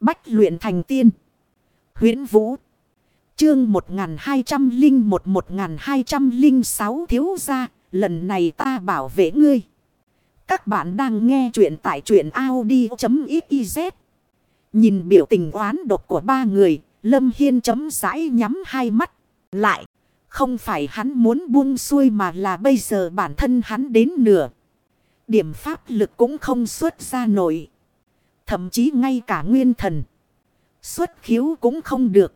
Bách luyện thành tiên. huyễn Vũ. Chương 1201-1206 thiếu ra. Lần này ta bảo vệ ngươi. Các bạn đang nghe chuyện tại truyện Audi.xyz. Nhìn biểu tình oán độc của ba người. Lâm Hiên chấm rãi nhắm hai mắt. Lại. Không phải hắn muốn buông xuôi mà là bây giờ bản thân hắn đến nửa. Điểm pháp lực cũng không xuất ra nổi. Thậm chí ngay cả nguyên thần. Xuất khiếu cũng không được.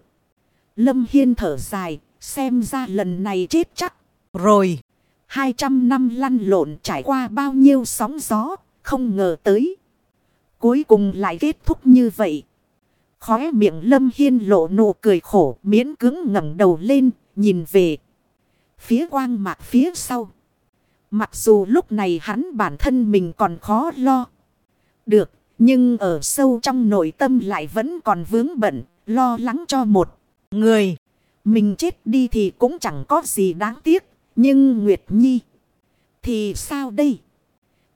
Lâm Hiên thở dài. Xem ra lần này chết chắc. Rồi. 200 năm lăn lộn trải qua bao nhiêu sóng gió. Không ngờ tới. Cuối cùng lại kết thúc như vậy. Khóe miệng Lâm Hiên lộ nụ cười khổ, miễn cứng ngẩng đầu lên. Nhìn về. Phía quang mạc phía sau. Mặc dù lúc này hắn bản thân mình còn khó lo. Được. Nhưng ở sâu trong nội tâm lại vẫn còn vướng bận. Lo lắng cho một người. Mình chết đi thì cũng chẳng có gì đáng tiếc. Nhưng Nguyệt Nhi. Thì sao đây?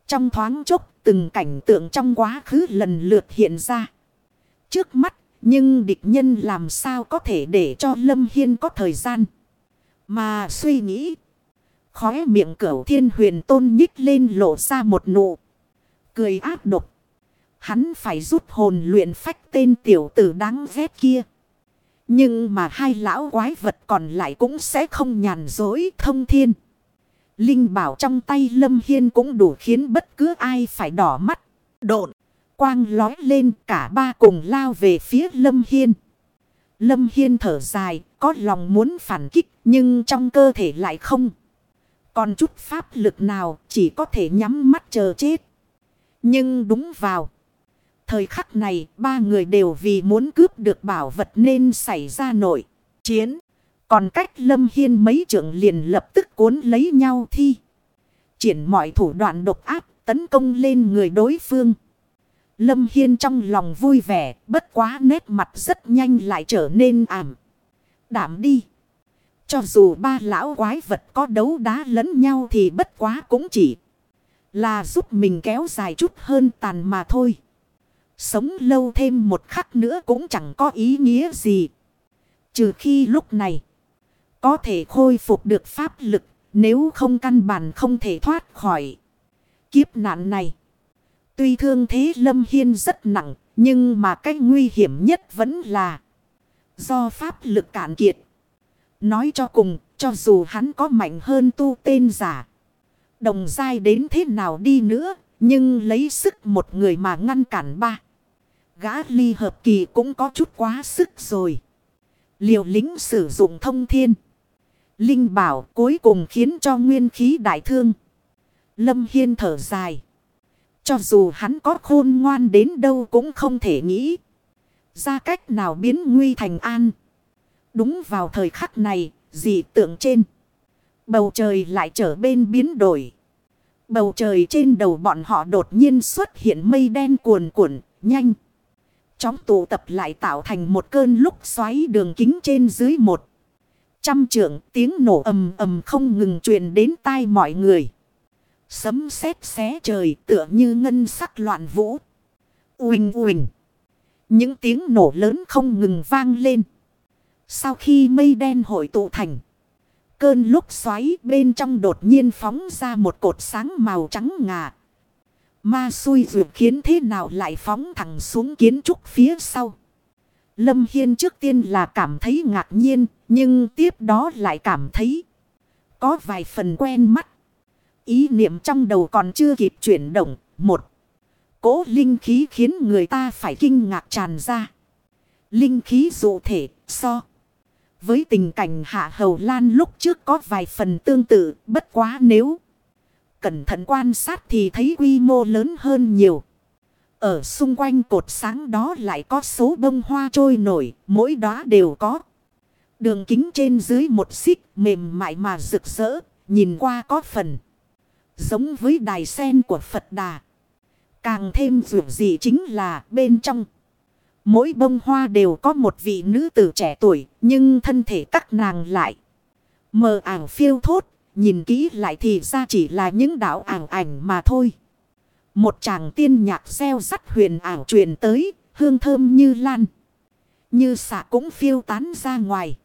Trong thoáng chốc, từng cảnh tượng trong quá khứ lần lượt hiện ra. Trước mắt. Nhưng địch nhân làm sao có thể để cho Lâm Hiên có thời gian. Mà suy nghĩ. Khóe miệng cửu thiên huyền tôn nhích lên lộ ra một nụ. Cười ác độc. Hắn phải rút hồn luyện phách tên tiểu tử đáng ghét kia. Nhưng mà hai lão quái vật còn lại cũng sẽ không nhàn dối thông thiên. Linh bảo trong tay Lâm Hiên cũng đủ khiến bất cứ ai phải đỏ mắt. Độn, quang lói lên cả ba cùng lao về phía Lâm Hiên. Lâm Hiên thở dài, có lòng muốn phản kích nhưng trong cơ thể lại không. Còn chút pháp lực nào chỉ có thể nhắm mắt chờ chết. Nhưng đúng vào. Thời khắc này, ba người đều vì muốn cướp được bảo vật nên xảy ra nội chiến. Còn cách Lâm Hiên mấy trưởng liền lập tức cuốn lấy nhau thi. Triển mọi thủ đoạn độc áp tấn công lên người đối phương. Lâm Hiên trong lòng vui vẻ, bất quá nét mặt rất nhanh lại trở nên ảm. Đảm đi. Cho dù ba lão quái vật có đấu đá lẫn nhau thì bất quá cũng chỉ là giúp mình kéo dài chút hơn tàn mà thôi. Sống lâu thêm một khắc nữa cũng chẳng có ý nghĩa gì. Trừ khi lúc này có thể khôi phục được pháp lực nếu không căn bản không thể thoát khỏi kiếp nạn này. Tuy thương thế Lâm Hiên rất nặng nhưng mà cái nguy hiểm nhất vẫn là do pháp lực cạn kiệt. Nói cho cùng, cho dù hắn có mạnh hơn tu tên giả. Đồng dai đến thế nào đi nữa, nhưng lấy sức một người mà ngăn cản ba. Gã ly hợp kỳ cũng có chút quá sức rồi. Liều lính sử dụng thông thiên. Linh bảo cuối cùng khiến cho nguyên khí đại thương. Lâm Hiên thở dài. Cho dù hắn có khôn ngoan đến đâu cũng không thể nghĩ. Ra cách nào biến nguy thành an. Đúng vào thời khắc này, dị tượng trên. Bầu trời lại trở bên biến đổi. Bầu trời trên đầu bọn họ đột nhiên xuất hiện mây đen cuồn cuộn, nhanh. Chóng tụ tập lại tạo thành một cơn lúc xoáy đường kính trên dưới một. Trăm trượng tiếng nổ ầm ầm không ngừng truyền đến tai mọi người. Sấm sét xé trời tựa như ngân sắc loạn vũ. Uỳnh uỳnh. Những tiếng nổ lớn không ngừng vang lên. Sau khi mây đen hội tụ thành. Cơn lúc xoáy bên trong đột nhiên phóng ra một cột sáng màu trắng ngà. Ma xui vượt khiến thế nào lại phóng thẳng xuống kiến trúc phía sau. Lâm Hiên trước tiên là cảm thấy ngạc nhiên, nhưng tiếp đó lại cảm thấy có vài phần quen mắt. Ý niệm trong đầu còn chưa kịp chuyển động, một cỗ linh khí khiến người ta phải kinh ngạc tràn ra. Linh khí dụ thể, so. Với tình cảnh hạ hầu lan lúc trước có vài phần tương tự, bất quá nếu cẩn thận quan sát thì thấy quy mô lớn hơn nhiều. Ở xung quanh cột sáng đó lại có số bông hoa trôi nổi, mỗi đóa đều có. Đường kính trên dưới một xích mềm mại mà rực rỡ, nhìn qua có phần. Giống với đài sen của Phật Đà. Càng thêm dù gì chính là bên trong. Mỗi bông hoa đều có một vị nữ tử trẻ tuổi, nhưng thân thể các nàng lại. Mờ ảo phiêu thốt, nhìn kỹ lại thì ra chỉ là những đạo ảo ảnh mà thôi. Một chàng tiên nhạc xeo sắt huyền ảo truyền tới, hương thơm như lan. Như xạ cũng phiêu tán ra ngoài.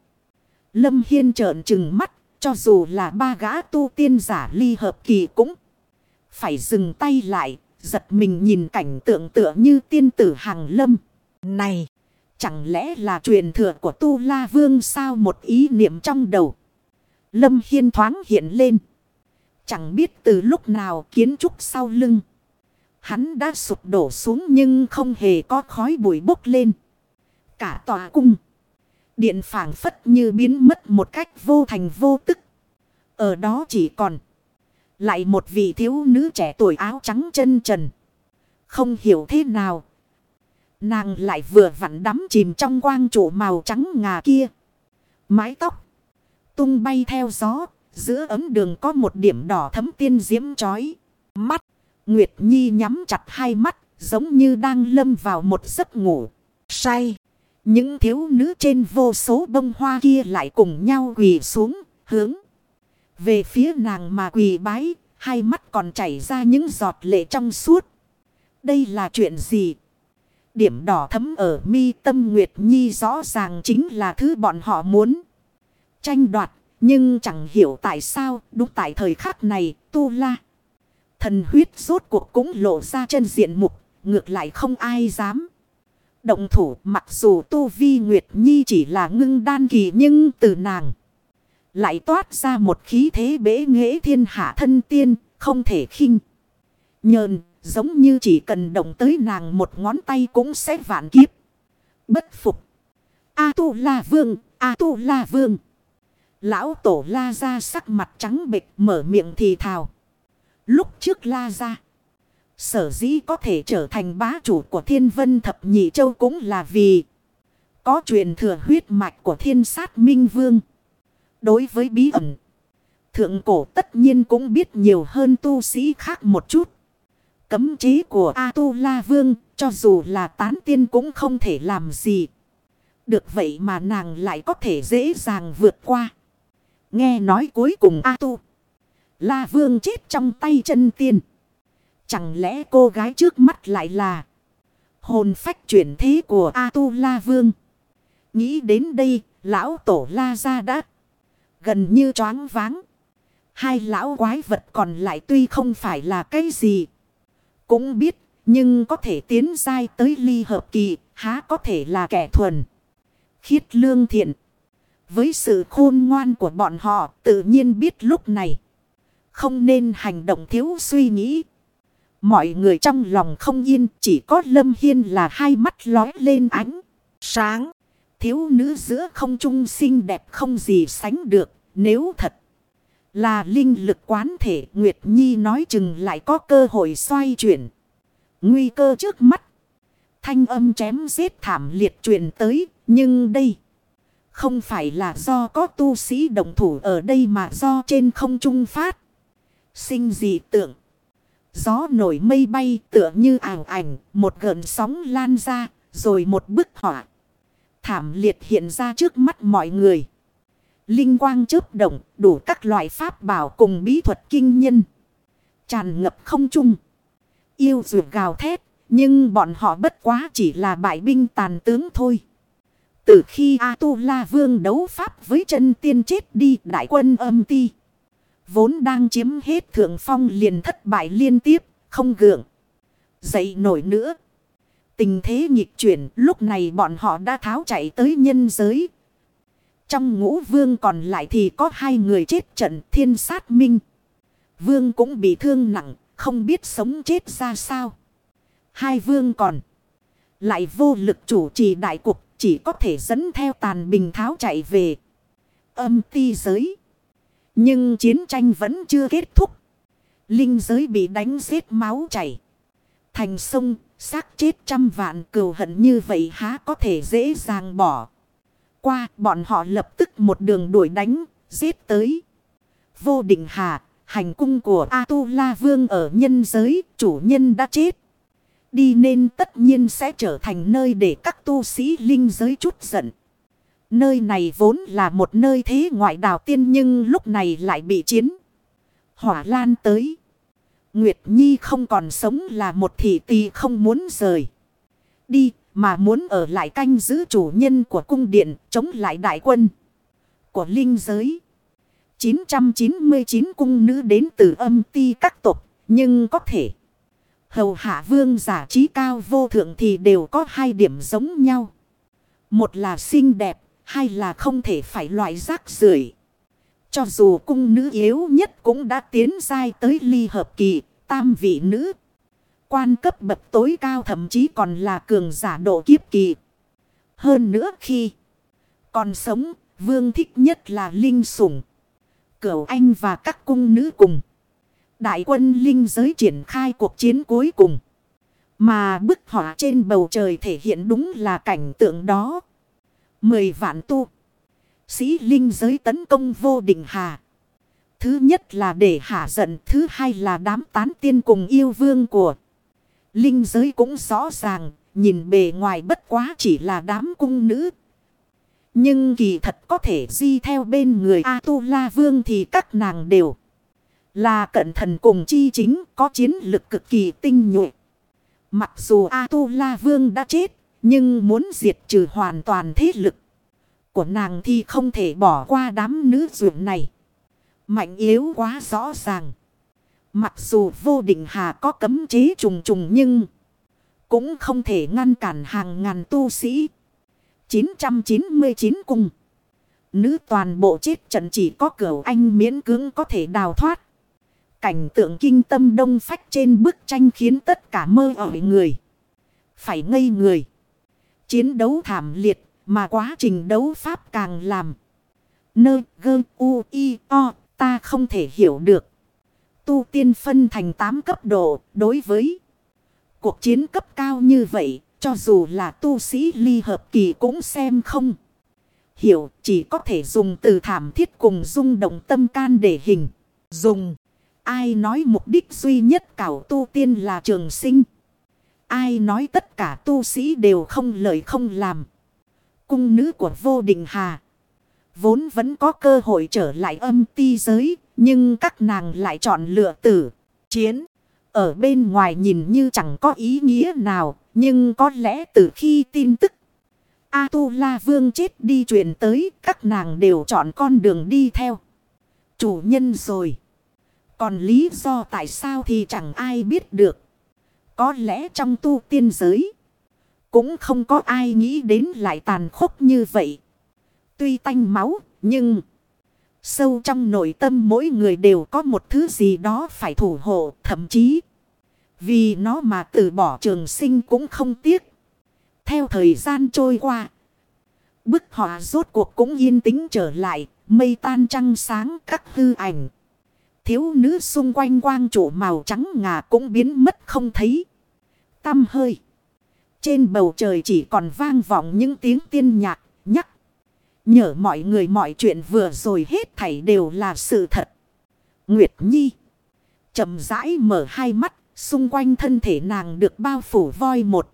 Lâm Hiên trợn trừng mắt, cho dù là ba gã tu tiên giả ly hợp kỳ cũng phải dừng tay lại, giật mình nhìn cảnh tượng tựa như tiên tử hàng lâm. Này, chẳng lẽ là truyền thừa của Tu La Vương sao một ý niệm trong đầu. Lâm Hiên thoáng hiện lên. Chẳng biết từ lúc nào kiến trúc sau lưng. Hắn đã sụp đổ xuống nhưng không hề có khói bụi bốc lên. Cả tòa cung. Điện phảng phất như biến mất một cách vô thành vô tức. Ở đó chỉ còn. Lại một vị thiếu nữ trẻ tuổi áo trắng chân trần. Không hiểu thế nào. Nàng lại vừa vặn đắm chìm trong quang trụ màu trắng ngà kia. Mái tóc. Tung bay theo gió. Giữa ấm đường có một điểm đỏ thấm tiên diễm chói. Mắt. Nguyệt Nhi nhắm chặt hai mắt. Giống như đang lâm vào một giấc ngủ. Say. Những thiếu nữ trên vô số bông hoa kia lại cùng nhau quỳ xuống. Hướng. Về phía nàng mà quỳ bái. Hai mắt còn chảy ra những giọt lệ trong suốt. Đây là chuyện gì? Điểm đỏ thấm ở mi tâm Nguyệt Nhi rõ ràng chính là thứ bọn họ muốn. Tranh đoạt. Nhưng chẳng hiểu tại sao đúng tại thời khắc này tu la. Thần huyết rốt cuộc cũng lộ ra chân diện mục. Ngược lại không ai dám. Động thủ mặc dù tu vi Nguyệt Nhi chỉ là ngưng đan kỳ nhưng từ nàng. Lại toát ra một khí thế bế nghệ thiên hạ thân tiên không thể khinh. Nhờn giống như chỉ cần động tới nàng một ngón tay cũng sẽ vạn kiếp. Bất phục. A tu la vương, A tu la vương. Lão tổ la ra sắc mặt trắng bệch mở miệng thì thào. Lúc trước la ra. Sở dĩ có thể trở thành bá chủ của thiên vân thập nhị châu cũng là vì. Có truyền thừa huyết mạch của thiên sát minh vương. Đối với bí ẩn. Thượng cổ tất nhiên cũng biết nhiều hơn tu sĩ khác một chút. Cấm chế của A-tu-la vương, cho dù là tán tiên cũng không thể làm gì. Được vậy mà nàng lại có thể dễ dàng vượt qua. Nghe nói cuối cùng A-tu. La vương chết trong tay chân tiên. Chẳng lẽ cô gái trước mắt lại là hồn phách chuyển thế của A-tu-la vương. Nghĩ đến đây, lão tổ la ra đã gần như choáng váng. Hai lão quái vật còn lại tuy không phải là cái gì. Cũng biết, nhưng có thể tiến dai tới ly hợp kỳ, há có thể là kẻ thuần. Khiết lương thiện. Với sự khôn ngoan của bọn họ, tự nhiên biết lúc này. Không nên hành động thiếu suy nghĩ. Mọi người trong lòng không yên, chỉ có Lâm Hiên là hai mắt lói lên ánh. Sáng. Thiếu nữ giữa không trung xinh đẹp không gì sánh được. Nếu thật là linh lực quán thể, Nguyệt Nhi nói chừng lại có cơ hội xoay chuyển. Nguy cơ trước mắt. Thanh âm chém giết thảm liệt truyền tới. Nhưng đây. Không phải là do có tu sĩ đồng thủ ở đây mà do trên không trung phát. Sinh dị tượng. Gió nổi mây bay tựa như ảo ảnh. Một gợn sóng lan ra. Rồi một bức họa. Thảm liệt hiện ra trước mắt mọi người. Linh quang chớp động, đủ các loại pháp bảo cùng bí thuật kinh nhân. Tràn ngập không trung. Yêu dù gào thét, nhưng bọn họ bất quá chỉ là bại binh tàn tướng thôi. Từ khi A-tu-la vương đấu pháp với chân tiên chết đi đại quân âm ti. Vốn đang chiếm hết thượng phong liền thất bại liên tiếp, không gượng. Dậy nổi nữa. Tình thế nghịch chuyển lúc này bọn họ đã tháo chạy tới nhân giới trong ngũ vương còn lại thì có hai người chết trận thiên sát minh. Vương cũng bị thương nặng, không biết sống chết ra sao. Hai vương còn lại vô lực chủ trì đại cục, chỉ có thể dẫn theo tàn bình tháo chạy về âm ti giới. Nhưng chiến tranh vẫn chưa kết thúc. Linh giới bị đánh giết máu chảy. Thành sông, xác chết trăm vạn cừu hận như vậy há có thể dễ dàng bỏ qua, bọn họ lập tức một đường đuổi đánh, giết tới. Vô định hà, hành cung của A-tu-la vương ở nhân giới, chủ nhân đã chết. Đi nên tất nhiên sẽ trở thành nơi để các tu sĩ linh giới chút giận. Nơi này vốn là một nơi thế ngoại đào tiên nhưng lúc này lại bị chiến. Hỏa lan tới. Nguyệt Nhi không còn sống là một thị tỳ không muốn rời. Đi, mà muốn ở lại canh giữ chủ nhân của cung điện chống lại đại quân của linh giới. 999 cung nữ đến từ âm ti các tộc, nhưng có thể. Hầu hạ vương giả trí cao vô thượng thì đều có hai điểm giống nhau. Một là xinh đẹp, hai là không thể phải loại rác rưởi. Cho dù cung nữ yếu nhất cũng đã tiến dai tới ly hợp kỳ, tam vị nữ. Quan cấp bậc tối cao thậm chí còn là cường giả độ kiếp kỳ. Hơn nữa khi còn sống, vương thích nhất là linh sủng. Cửu anh và các cung nữ cùng. Đại quân linh giới triển khai cuộc chiến cuối cùng. Mà bức họa trên bầu trời thể hiện đúng là cảnh tượng đó. Mười vạn tu. Sĩ linh giới tấn công vô định hà. Thứ nhất là để hạ giận. Thứ hai là đám tán tiên cùng yêu vương của. Linh giới cũng rõ ràng. Nhìn bề ngoài bất quá chỉ là đám cung nữ. Nhưng kỳ thật có thể di theo bên người A-tu-la vương thì các nàng đều. Là cận thần cùng chi chính, có chiến lực cực kỳ tinh nhuệ. Mặc dù A-tu-la vương đã chết. Nhưng muốn diệt trừ hoàn toàn thế lực của nàng thì không thể bỏ qua đám nữ dưỡng này. Mạnh yếu quá rõ ràng. Mặc dù vô định hà có cấm chế trùng trùng nhưng cũng không thể ngăn cản hàng ngàn tu sĩ. 999 cung. Nữ toàn bộ chết trận chỉ có cửa anh miễn cưỡng có thể đào thoát. Cảnh tượng kinh tâm đông phách trên bức tranh khiến tất cả mơ ỏi người. Phải ngây người. Chiến đấu thảm liệt mà quá trình đấu pháp càng làm. Nơ, gơ, u y o, ta không thể hiểu được. Tu tiên phân thành 8 cấp độ đối với cuộc chiến cấp cao như vậy. Cho dù là tu sĩ ly hợp kỳ cũng xem không. Hiểu, chỉ có thể dùng từ thảm thiết cùng rung động tâm can để hình. Dùng. Ai nói mục đích duy nhất cảo tu tiên là trường sinh. Ai nói tất cả tu sĩ đều không lời không làm cung nữ của vô định hà. Vốn vẫn có cơ hội trở lại âm ti giới, nhưng các nàng lại chọn lựa tử, chiến. Ở bên ngoài nhìn như chẳng có ý nghĩa nào, nhưng có lẽ từ khi tin tức A-tu-la vương chết đi truyền tới, các nàng đều chọn con đường đi theo. Chủ nhân rồi. Còn lý do tại sao thì chẳng ai biết được. Có lẽ trong tu tiên giới. Cũng không có ai nghĩ đến lại tàn khốc như vậy. Tuy tanh máu, nhưng... Sâu trong nội tâm mỗi người đều có một thứ gì đó phải thủ hộ, thậm chí... Vì nó mà từ bỏ trường sinh cũng không tiếc. Theo thời gian trôi qua... Bức họa rốt cuộc cũng yên tĩnh trở lại, mây tan trăng sáng các hư ảnh. Thiếu nữ xung quanh quang trụ màu trắng ngà cũng biến mất không thấy. Tâm hơi. Trên bầu trời chỉ còn vang vọng những tiếng tiên nhạc, nhắc. Nhớ mọi người mọi chuyện vừa rồi hết thảy đều là sự thật. Nguyệt Nhi. chậm rãi mở hai mắt, xung quanh thân thể nàng được bao phủ voi một.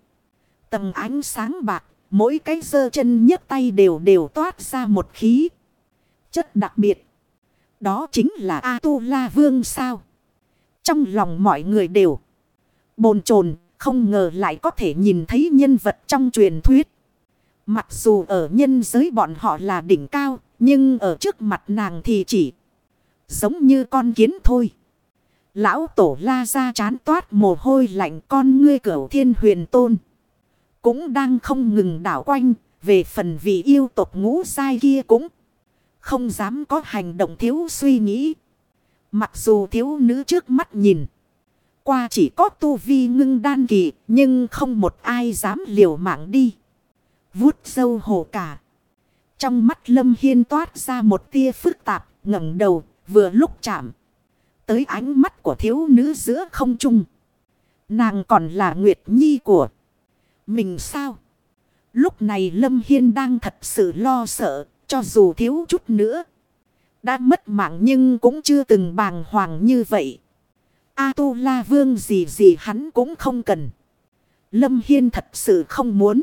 Tầng ánh sáng bạc, mỗi cái giơ chân nhấc tay đều đều toát ra một khí. Chất đặc biệt. Đó chính là A-tu-la vương sao. Trong lòng mọi người đều bồn chồn không ngờ lại có thể nhìn thấy nhân vật trong truyền thuyết. Mặc dù ở nhân giới bọn họ là đỉnh cao, nhưng ở trước mặt nàng thì chỉ giống như con kiến thôi. Lão tổ la ra chán toát mồ hôi lạnh con ngươi cửu thiên huyền tôn. Cũng đang không ngừng đảo quanh, về phần vị yêu tộc ngũ sai kia cũng không dám có hành động thiếu suy nghĩ. Mặc dù thiếu nữ trước mắt nhìn qua chỉ có tu vi ngưng đan kỳ, nhưng không một ai dám liều mạng đi. Vút sâu hồ cả. Trong mắt Lâm Hiên toát ra một tia phức tạp, ngẩng đầu, vừa lúc chạm. Tới ánh mắt của thiếu nữ giữa không trung. Nàng còn là Nguyệt Nhi của mình sao? Lúc này Lâm Hiên đang thật sự lo sợ, cho dù thiếu chút nữa. Đã mất mạng nhưng cũng chưa từng bàng hoàng như vậy. A-tu-la vương gì gì hắn cũng không cần. Lâm Hiên thật sự không muốn.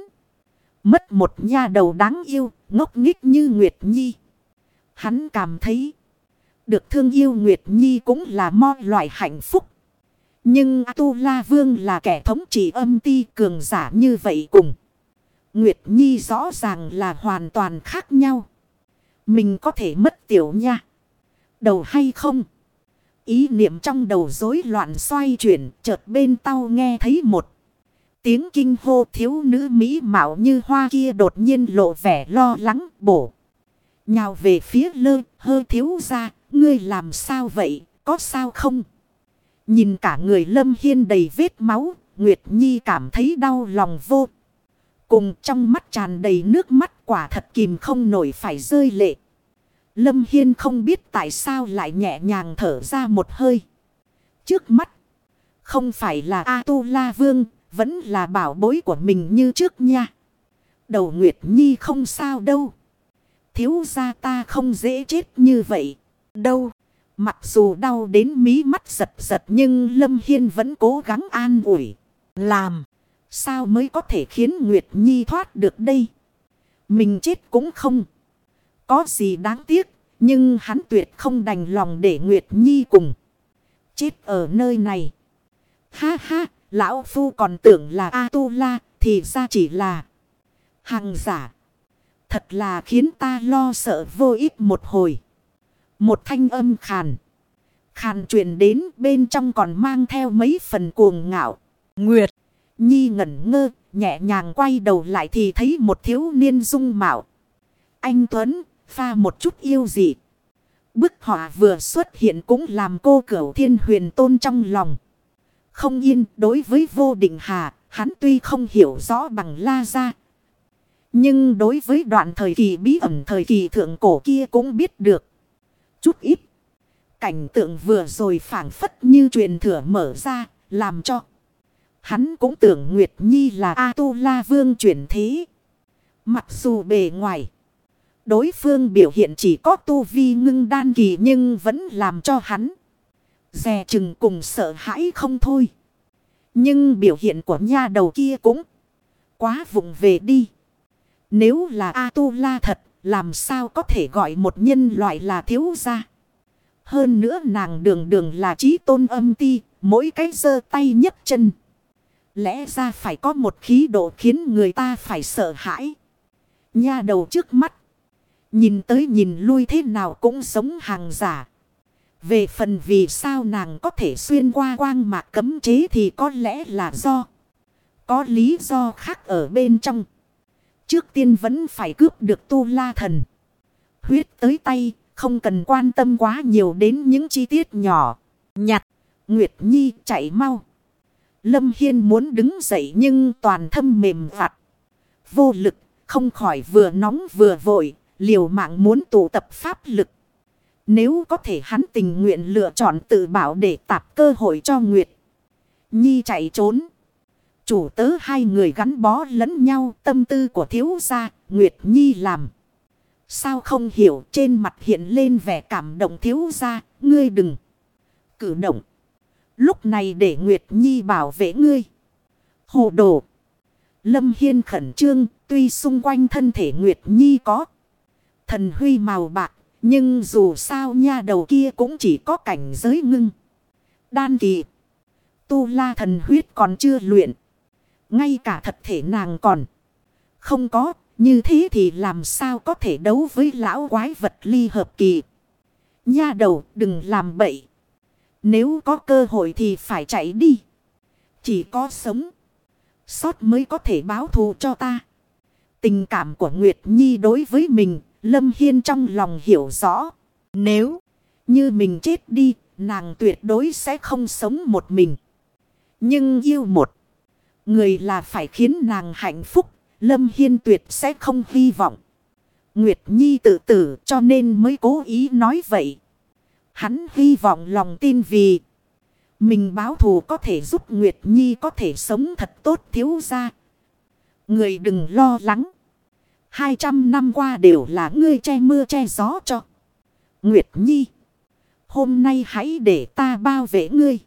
Mất một nha đầu đáng yêu, ngốc nghích như Nguyệt Nhi. Hắn cảm thấy. Được thương yêu Nguyệt Nhi cũng là mọi loại hạnh phúc. Nhưng A-tu-la vương là kẻ thống trị âm ti cường giả như vậy cùng. Nguyệt Nhi rõ ràng là hoàn toàn khác nhau. Mình có thể mất tiểu nha. Đầu hay không? Ý niệm trong đầu rối loạn xoay chuyển, chợt bên tao nghe thấy một tiếng kinh hô thiếu nữ mỹ mạo như hoa kia đột nhiên lộ vẻ lo lắng bổ. Nhào về phía lơ, hơi thiếu ra, ngươi làm sao vậy, có sao không? Nhìn cả người lâm hiên đầy vết máu, Nguyệt Nhi cảm thấy đau lòng vô. Cùng trong mắt tràn đầy nước mắt quả thật kìm không nổi phải rơi lệ. Lâm Hiên không biết tại sao lại nhẹ nhàng thở ra một hơi. Trước mắt, không phải là A-tu-la vương, vẫn là bảo bối của mình như trước nha. Đầu Nguyệt Nhi không sao đâu. Thiếu gia ta không dễ chết như vậy. Đâu. Mặc dù đau đến mí mắt giật giật nhưng Lâm Hiên vẫn cố gắng an ủi. Làm. Sao mới có thể khiến Nguyệt Nhi thoát được đây? Mình chết cũng không. Có gì đáng tiếc. Nhưng hắn tuyệt không đành lòng để Nguyệt Nhi cùng. Chết ở nơi này. Ha ha. Lão Phu còn tưởng là A-tu-la. Thì ra chỉ là. Hàng giả. Thật là khiến ta lo sợ vô ích một hồi. Một thanh âm khàn. Khàn truyền đến bên trong còn mang theo mấy phần cuồng ngạo. Nguyệt. Nhi ngẩn ngơ. Nhẹ nhàng quay đầu lại thì thấy một thiếu niên dung mạo. Anh Tuấn pha một chút yêu dị. Bức họa vừa xuất hiện cũng làm cô cửu thiên huyền tôn trong lòng. Không yên đối với vô định hà, hắn tuy không hiểu rõ bằng la ra. Nhưng đối với đoạn thời kỳ bí ẩn thời kỳ thượng cổ kia cũng biết được. Chút ít. Cảnh tượng vừa rồi phản phất như truyền thừa mở ra, làm cho. Hắn cũng tưởng Nguyệt Nhi là A-tu-la vương chuyển thế. Mặc dù bề ngoài. Đối phương biểu hiện chỉ có tu vi ngưng đan kỳ nhưng vẫn làm cho hắn. Dè chừng cùng sợ hãi không thôi. Nhưng biểu hiện của nha đầu kia cũng quá vụng về đi. Nếu là A-tu-la thật, làm sao có thể gọi một nhân loại là thiếu gia. Hơn nữa nàng đường đường là trí tôn âm ti, mỗi cái giơ tay nhấc chân. Lẽ ra phải có một khí độ khiến người ta phải sợ hãi. Nha đầu trước mắt. Nhìn tới nhìn lui thế nào cũng sống hàng giả. Về phần vì sao nàng có thể xuyên qua quang mạc cấm chế thì có lẽ là do. Có lý do khác ở bên trong. Trước tiên vẫn phải cướp được tu la thần. Huyết tới tay, không cần quan tâm quá nhiều đến những chi tiết nhỏ. Nhặt, Nguyệt Nhi chạy mau. Lâm Hiên muốn đứng dậy nhưng toàn thân mềm vặt. Vô lực, không khỏi vừa nóng vừa vội, liều mạng muốn tụ tập pháp lực. Nếu có thể hắn tình nguyện lựa chọn tự bảo để tạp cơ hội cho Nguyệt. Nhi chạy trốn. Chủ tớ hai người gắn bó lẫn nhau tâm tư của thiếu gia, Nguyệt Nhi làm. Sao không hiểu trên mặt hiện lên vẻ cảm động thiếu gia, ngươi đừng cử động. Lúc này để Nguyệt Nhi bảo vệ ngươi. Hồ đồ. Lâm Hiên khẩn trương, tuy xung quanh thân thể Nguyệt Nhi có thần huy màu bạc, nhưng dù sao nha đầu kia cũng chỉ có cảnh giới ngưng. Đan kỳ. Tu la thần huyết còn chưa luyện. Ngay cả thật thể nàng còn. Không có. Như thế thì làm sao có thể đấu với lão quái vật ly hợp kỳ. Nha đầu đừng làm bậy. Nếu có cơ hội thì phải chạy đi. Chỉ có sống. Sót mới có thể báo thù cho ta. Tình cảm của Nguyệt Nhi đối với mình. Lâm Hiên trong lòng hiểu rõ. Nếu như mình chết đi. Nàng tuyệt đối sẽ không sống một mình. Nhưng yêu một. Người là phải khiến nàng hạnh phúc. Lâm Hiên tuyệt sẽ không hy vọng. Nguyệt Nhi tự tử cho nên mới cố ý nói vậy. Hắn hy vọng lòng tin vì mình báo thù có thể giúp Nguyệt Nhi có thể sống thật tốt thiếu ra. Người đừng lo lắng. Hai trăm năm qua đều là ngươi che mưa che gió cho. Nguyệt Nhi. Hôm nay hãy để ta bao vệ ngươi.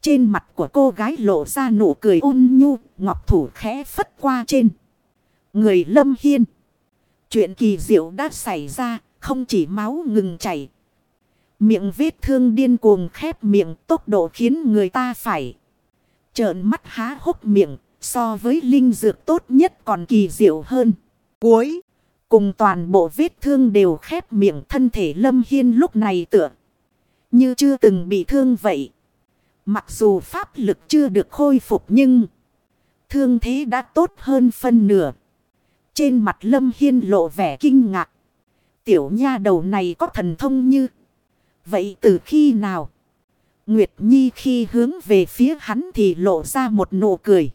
Trên mặt của cô gái lộ ra nụ cười ôn nhu, ngọc thủ khẽ phất qua trên. Người lâm hiên. Chuyện kỳ diệu đã xảy ra, không chỉ máu ngừng chảy. Miệng vết thương điên cuồng khép miệng tốc độ khiến người ta phải. Trợn mắt há hốc miệng, So với linh dược tốt nhất còn kỳ diệu hơn. Cuối. Cùng toàn bộ vết thương đều khép miệng thân thể Lâm Hiên lúc này tựa. Như chưa từng bị thương vậy. Mặc dù pháp lực chưa được khôi phục nhưng. Thương thế đã tốt hơn phân nửa. Trên mặt Lâm Hiên lộ vẻ kinh ngạc. Tiểu nha đầu này có thần thông như. Vậy từ khi nào? Nguyệt Nhi khi hướng về phía hắn thì lộ ra một nụ cười.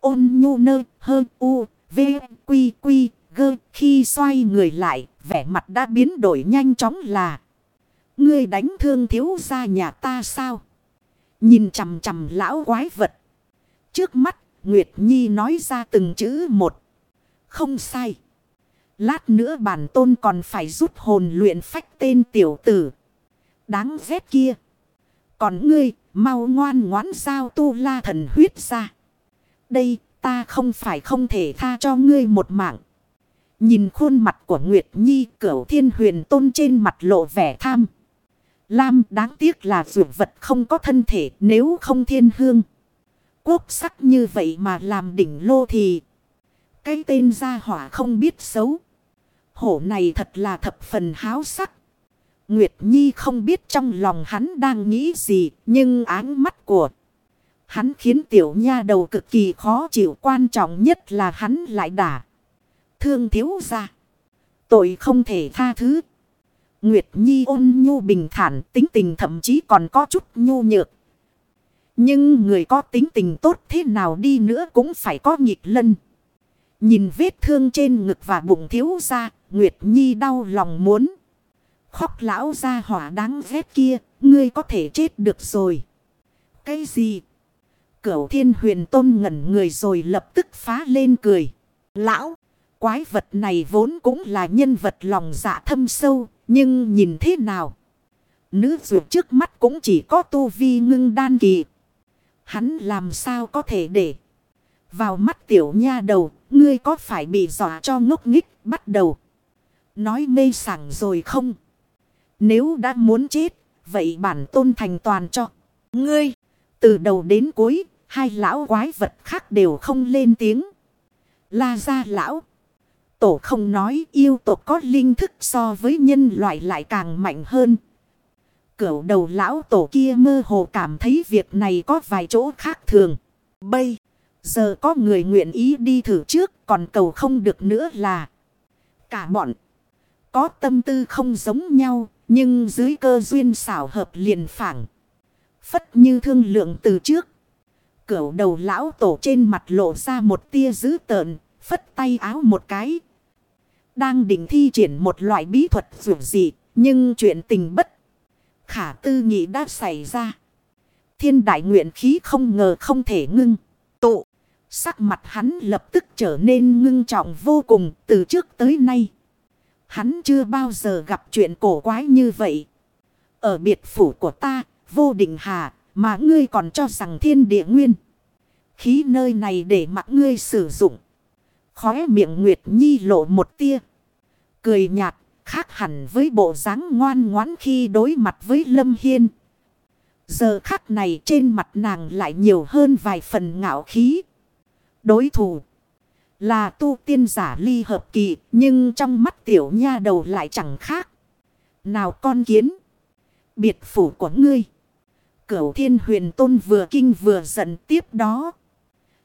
Ôn nhu nơ, hơ, u, v, quy quy, gơ, khi xoay người lại, vẻ mặt đã biến đổi nhanh chóng là. Ngươi đánh thương thiếu gia nhà ta sao? Nhìn chằm chằm lão quái vật. Trước mắt, Nguyệt Nhi nói ra từng chữ một. Không sai. Lát nữa bản tôn còn phải rút hồn luyện phách tên tiểu tử. Đáng ghét kia. Còn ngươi, mau ngoan ngoãn sao tu la thần huyết ra. Đây, ta không phải không thể tha cho ngươi một mạng. Nhìn khuôn mặt của Nguyệt Nhi cửu thiên huyền tôn trên mặt lộ vẻ tham. Lam đáng tiếc là dược vật không có thân thể nếu không thiên hương. Quốc sắc như vậy mà làm đỉnh lô thì. Cái tên gia hỏa không biết xấu. Hổ này thật là thập phần háo sắc. Nguyệt Nhi không biết trong lòng hắn đang nghĩ gì, nhưng áng mắt của hắn khiến tiểu nha đầu cực kỳ khó chịu quan trọng nhất là hắn lại đả. Thương thiếu ra. Tội không thể tha thứ. Nguyệt Nhi ôn nhu bình thản tính tình thậm chí còn có chút nhu nhược. Nhưng người có tính tình tốt thế nào đi nữa cũng phải có nghịch lân. Nhìn vết thương trên ngực và bụng thiếu ra, Nguyệt Nhi đau lòng muốn. Khóc lão ra hỏa đáng ghét kia, ngươi có thể chết được rồi. Cái gì? Cửu thiên huyền tôn ngẩn người rồi lập tức phá lên cười. Lão, quái vật này vốn cũng là nhân vật lòng dạ thâm sâu, nhưng nhìn thế nào? Nữ dược trước mắt cũng chỉ có tu vi ngưng đan kỳ. Hắn làm sao có thể để vào mắt tiểu nha đầu, ngươi có phải bị dọa cho ngốc nghích bắt đầu. Nói mê sảng rồi không? Nếu đã muốn chết, vậy bản tôn thành toàn cho. Ngươi, từ đầu đến cuối, hai lão quái vật khác đều không lên tiếng. La ra lão. Tổ không nói yêu tộc có linh thức so với nhân loại lại càng mạnh hơn. Cửu đầu lão tổ kia mơ hồ cảm thấy việc này có vài chỗ khác thường. Bây giờ có người nguyện ý đi thử trước còn cầu không được nữa là. Cả bọn có tâm tư không giống nhau nhưng dưới cơ duyên xảo hợp liền phảng. Phất như thương lượng từ trước. Cửu đầu lão tổ trên mặt lộ ra một tia dữ tợn, phất tay áo một cái. Đang định thi triển một loại bí thuật dù gì, nhưng chuyện tình bất. Khả tư nghị đã xảy ra. Thiên đại nguyện khí không ngờ không thể ngưng. Tụ. Sắc mặt hắn lập tức trở nên ngưng trọng vô cùng từ trước tới nay. Hắn chưa bao giờ gặp chuyện cổ quái như vậy. Ở biệt phủ của ta, vô định hà, mà ngươi còn cho rằng thiên địa nguyên. Khí nơi này để mặc ngươi sử dụng. Khóe miệng Nguyệt Nhi lộ một tia. Cười nhạt, khác hẳn với bộ dáng ngoan ngoãn khi đối mặt với Lâm Hiên. Giờ khắc này trên mặt nàng lại nhiều hơn vài phần ngạo khí. Đối thủ. Là tu tiên giả ly hợp kỳ, nhưng trong mắt tiểu nha đầu lại chẳng khác. Nào con kiến, biệt phủ của ngươi. Cửu thiên huyền tôn vừa kinh vừa giận tiếp đó.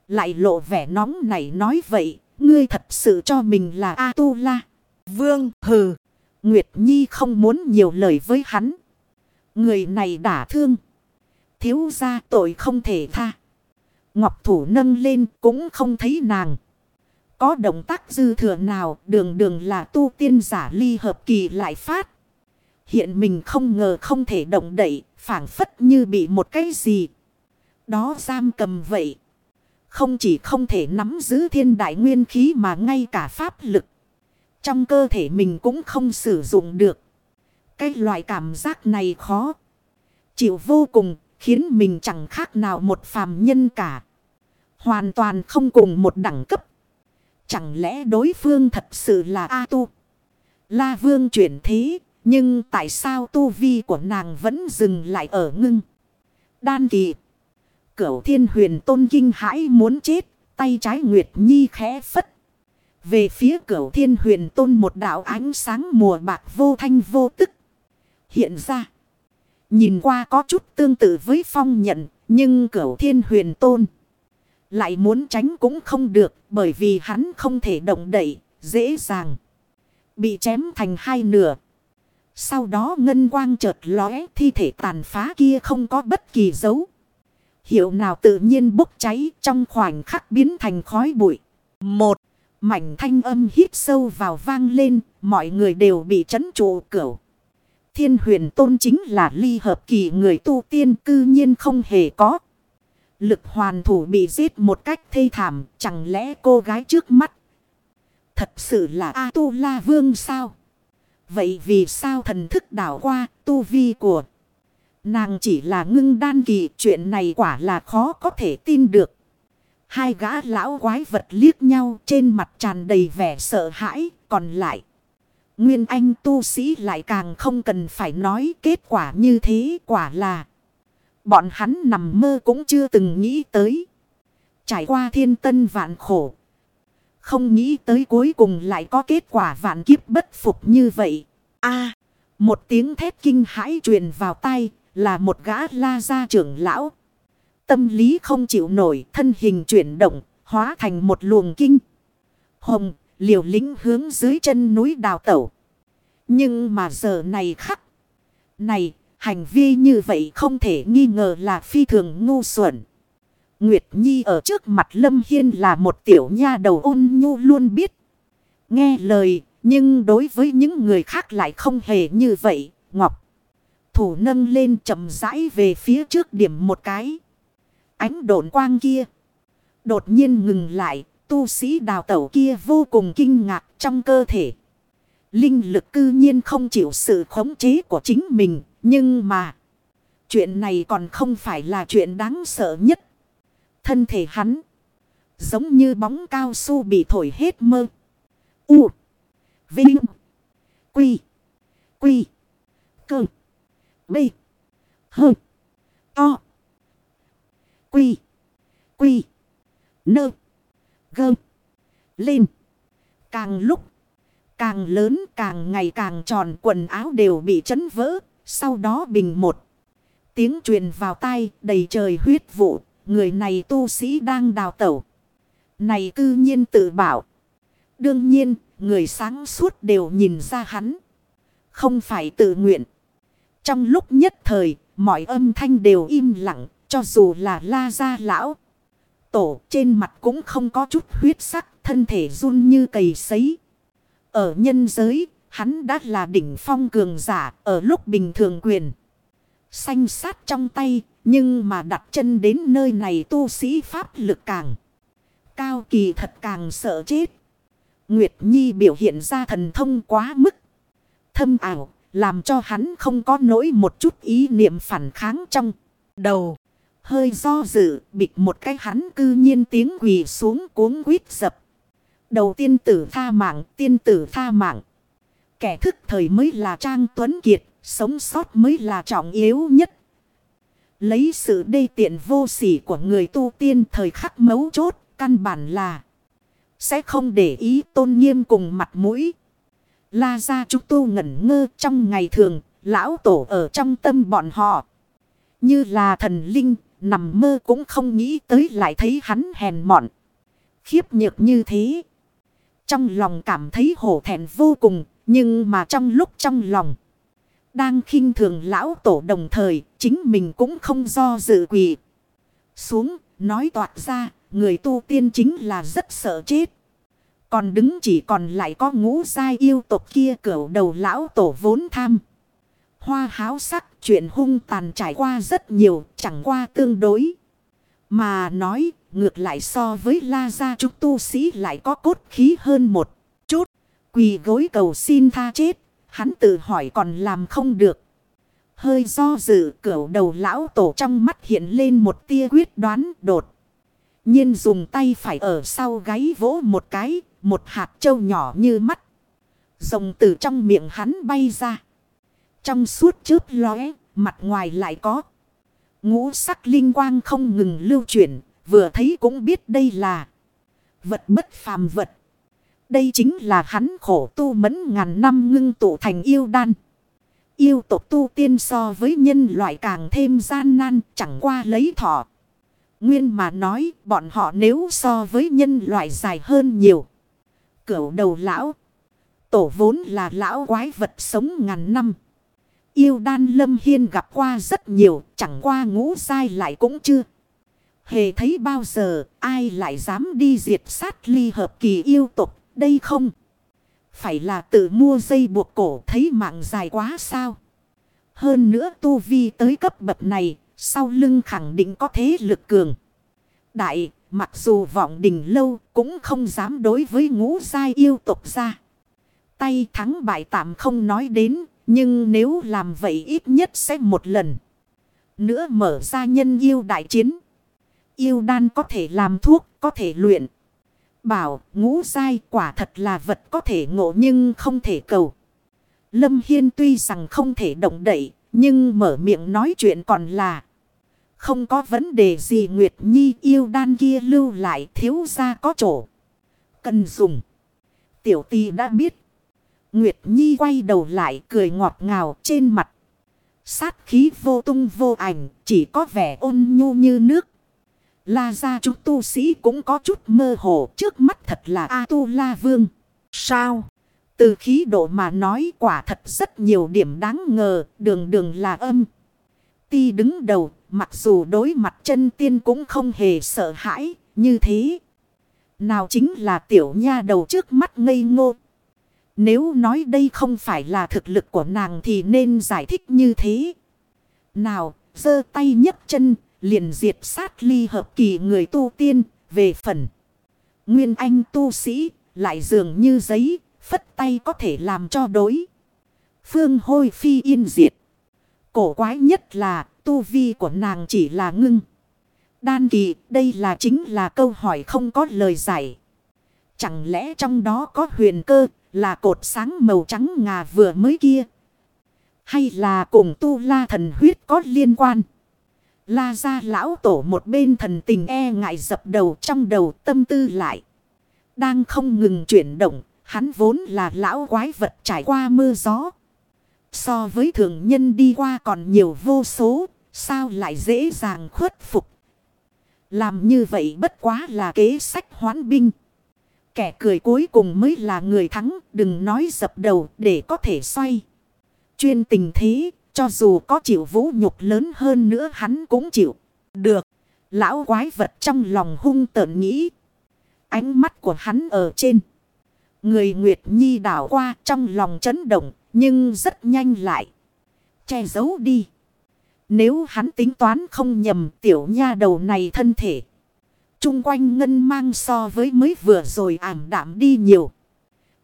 Lại lộ vẻ nóng này nói vậy, ngươi thật sự cho mình là A-tu-la. Vương, hừ, Nguyệt Nhi không muốn nhiều lời với hắn. Người này đả thương. Thiếu ra tội không thể tha. Ngọc thủ nâng lên cũng không thấy nàng. Có động tác dư thừa nào đường đường là tu tiên giả ly hợp kỳ lại phát. Hiện mình không ngờ không thể động đậy, phản phất như bị một cái gì. Đó giam cầm vậy. Không chỉ không thể nắm giữ thiên đại nguyên khí mà ngay cả pháp lực. Trong cơ thể mình cũng không sử dụng được. Cái loại cảm giác này khó. Chịu vô cùng, khiến mình chẳng khác nào một phàm nhân cả. Hoàn toàn không cùng một đẳng cấp. Chẳng lẽ đối phương thật sự là A Tu? La Vương chuyển thế, nhưng tại sao tu vi của nàng vẫn dừng lại ở ngưng? Đan kỳ. Cửu thiên huyền tôn kinh hãi muốn chết, Tay trái Nguyệt Nhi khẽ phất. Về phía cửu thiên huyền tôn một đạo ánh sáng mùa bạc vô thanh vô tức. Hiện ra. Nhìn qua có chút tương tự với phong nhận. Nhưng cửu thiên huyền tôn. Lại muốn tránh cũng không được. Bởi vì hắn không thể động đậy. Dễ dàng. Bị chém thành hai nửa. Sau đó ngân quang chợt lóe thi thể tàn phá kia không có bất kỳ dấu. Hiệu nào tự nhiên bốc cháy trong khoảnh khắc biến thành khói bụi. Một, mảnh thanh âm hít sâu vào vang lên, mọi người đều bị chấn trụ cửu. Thiên huyền tôn chính là ly hợp kỳ người tu tiên cư nhiên không hề có. Lực hoàn thủ bị giết một cách thê thảm, chẳng lẽ cô gái trước mắt. Thật sự là A-tu-la vương sao? Vậy vì sao thần thức đảo qua tu vi của nàng chỉ là ngưng đan kỳ chuyện này quả là khó có thể tin được. Hai gã lão quái vật liếc nhau trên mặt tràn đầy vẻ sợ hãi còn lại. Nguyên anh tu sĩ lại càng không cần phải nói kết quả như thế quả là. Bọn hắn nằm mơ cũng chưa từng nghĩ tới. Trải qua thiên tân vạn khổ. Không nghĩ tới cuối cùng lại có kết quả vạn kiếp bất phục như vậy. a, một tiếng thét kinh hãi truyền vào tay là một gã la gia trưởng lão. Tâm lý không chịu nổi, thân hình chuyển động, hóa thành một luồng kinh. Hồng, liều lính hướng dưới chân núi đào tẩu. Nhưng mà giờ này khắc. Này hành vi như vậy không thể nghi ngờ là phi thường ngu xuẩn. Nguyệt Nhi ở trước mặt Lâm Hiên là một tiểu nha đầu ôn nhu luôn biết. Nghe lời, nhưng đối với những người khác lại không hề như vậy. Ngọc, thủ nâng lên chậm rãi về phía trước điểm một cái. Ánh độn quang kia. Đột nhiên ngừng lại, tu sĩ đào tẩu kia vô cùng kinh ngạc trong cơ thể. Linh lực cư nhiên không chịu sự khống chế của chính mình, nhưng mà... Chuyện này còn không phải là chuyện đáng sợ nhất. Thân thể hắn. Giống như bóng cao su bị thổi hết mơ. U. Vinh. Quy. Quy. Cơ. B. Hơ. To. Quy. Quy. Nơ. Gơ. Lên. Càng lúc. Càng lớn, càng ngày càng tròn, quần áo đều bị chấn vỡ. Sau đó bình một. Tiếng truyền vào tai đầy trời huyết vụ Người này tu sĩ đang đào tẩu. Này cư nhiên tự bảo. Đương nhiên, người sáng suốt đều nhìn ra hắn. Không phải tự nguyện. Trong lúc nhất thời, mọi âm thanh đều im lặng, cho dù là la gia lão. Tổ trên mặt cũng không có chút huyết sắc, thân thể run như cầy sấy. Ở nhân giới, hắn đã là đỉnh phong cường giả, ở lúc bình thường quyền. Xanh sát trong tay, nhưng mà đặt chân đến nơi này tu sĩ pháp lực càng. Cao kỳ thật càng sợ chết. Nguyệt Nhi biểu hiện ra thần thông quá mức. Thâm ảo, làm cho hắn không có nỗi một chút ý niệm phản kháng trong đầu. Hơi do dự, bịch một cái hắn cư nhiên tiếng quỳ xuống cuống quýt dập. Đầu tiên tử tha mạng, tiên tử tha mạng. Kẻ thức thời mới là Trang Tuấn Kiệt, sống sót mới là trọng yếu nhất. Lấy sự đê tiện vô sỉ của người tu tiên thời khắc mấu chốt, căn bản là sẽ không để ý tôn nghiêm cùng mặt mũi. La ra chúng tu ngẩn ngơ trong ngày thường, lão tổ ở trong tâm bọn họ. Như là thần linh, nằm mơ cũng không nghĩ tới lại thấy hắn hèn mọn. Khiếp nhược như thế. Trong lòng cảm thấy hổ thẹn vô cùng, nhưng mà trong lúc trong lòng. Đang khinh thường lão tổ đồng thời, chính mình cũng không do dự quỷ. Xuống, nói toạt ra, người tu tiên chính là rất sợ chết. Còn đứng chỉ còn lại có ngũ sai yêu tộc kia cửu đầu lão tổ vốn tham. Hoa háo sắc chuyện hung tàn trải qua rất nhiều chẳng qua tương đối. Mà nói ngược lại so với la gia chúng tu sĩ lại có cốt khí hơn một. Quỳ gối cầu xin tha chết. Hắn tự hỏi còn làm không được. Hơi do dự cửu đầu lão tổ trong mắt hiện lên một tia quyết đoán đột. nhiên dùng tay phải ở sau gáy vỗ một cái một hạt trâu nhỏ như mắt. Rồng từ trong miệng hắn bay ra. Trong suốt chớp lóe, mặt ngoài lại có. Ngũ sắc linh quang không ngừng lưu chuyển, vừa thấy cũng biết đây là Vật bất phàm vật. Đây chính là hắn khổ tu mẫn ngàn năm ngưng tụ thành yêu đan. Yêu tộc tu tiên so với nhân loại càng thêm gian nan, chẳng qua lấy thọ. Nguyên mà nói, bọn họ nếu so với nhân loại dài hơn nhiều. Cửu đầu lão. Tổ vốn là lão quái vật sống ngàn năm. Yêu đan lâm hiên gặp qua rất nhiều, chẳng qua ngũ sai lại cũng chưa. Hề thấy bao giờ, ai lại dám đi diệt sát ly hợp kỳ yêu tục đây không. Phải là tự mua dây buộc cổ thấy mạng dài quá sao. Hơn nữa tu vi tới cấp bậc này sau lưng khẳng định có thế lực cường. Đại mặc dù vọng đình lâu cũng không dám đối với ngũ giai yêu tục ra. Tay thắng bại tạm không nói đến nhưng nếu làm vậy ít nhất sẽ một lần. Nữa mở ra nhân yêu đại chiến. Yêu đan có thể làm thuốc, có thể luyện. Bảo ngũ dai quả thật là vật có thể ngộ nhưng không thể cầu. Lâm Hiên tuy rằng không thể động đậy, nhưng mở miệng nói chuyện còn là. Không có vấn đề gì Nguyệt Nhi yêu đan kia lưu lại thiếu ra có chỗ. Cần dùng. Tiểu tì đã biết. Nguyệt Nhi quay đầu lại cười ngọt ngào trên mặt. Sát khí vô tung vô ảnh, chỉ có vẻ ôn nhu như nước. La ra chúng tu sĩ cũng có chút mơ hồ trước mắt thật là A-tu-la vương. Sao? Từ khí độ mà nói quả thật rất nhiều điểm đáng ngờ, đường đường là âm. Ti đứng đầu, mặc dù đối mặt chân tiên cũng không hề sợ hãi, như thế. Nào chính là tiểu nha đầu trước mắt ngây ngô. Nếu nói đây không phải là thực lực của nàng thì nên giải thích như thế. Nào, giơ tay nhấc chân, liền diệt sát ly hợp kỳ người tu tiên, về phần. Nguyên anh tu sĩ, lại dường như giấy, phất tay có thể làm cho đối. Phương hôi phi yên diệt. Cổ quái nhất là, tu vi của nàng chỉ là ngưng. Đan kỳ, đây là chính là câu hỏi không có lời giải. Chẳng lẽ trong đó có huyền cơ, là cột sáng màu trắng ngà vừa mới kia? Hay là cùng tu la thần huyết có liên quan? La ra lão tổ một bên thần tình e ngại dập đầu trong đầu tâm tư lại. Đang không ngừng chuyển động, hắn vốn là lão quái vật trải qua mưa gió. So với thường nhân đi qua còn nhiều vô số, sao lại dễ dàng khuất phục. Làm như vậy bất quá là kế sách hoán binh. Kẻ cười cuối cùng mới là người thắng, đừng nói dập đầu để có thể xoay. Chuyên tình thế, cho dù có chịu vũ nhục lớn hơn nữa hắn cũng chịu. Được. Lão quái vật trong lòng hung tợn nghĩ. Ánh mắt của hắn ở trên. Người Nguyệt Nhi đảo qua trong lòng chấn động. Nhưng rất nhanh lại. Che giấu đi. Nếu hắn tính toán không nhầm, tiểu nha đầu này thân thể. Trung quanh ngân mang so với mới vừa rồi ảm đạm đi nhiều.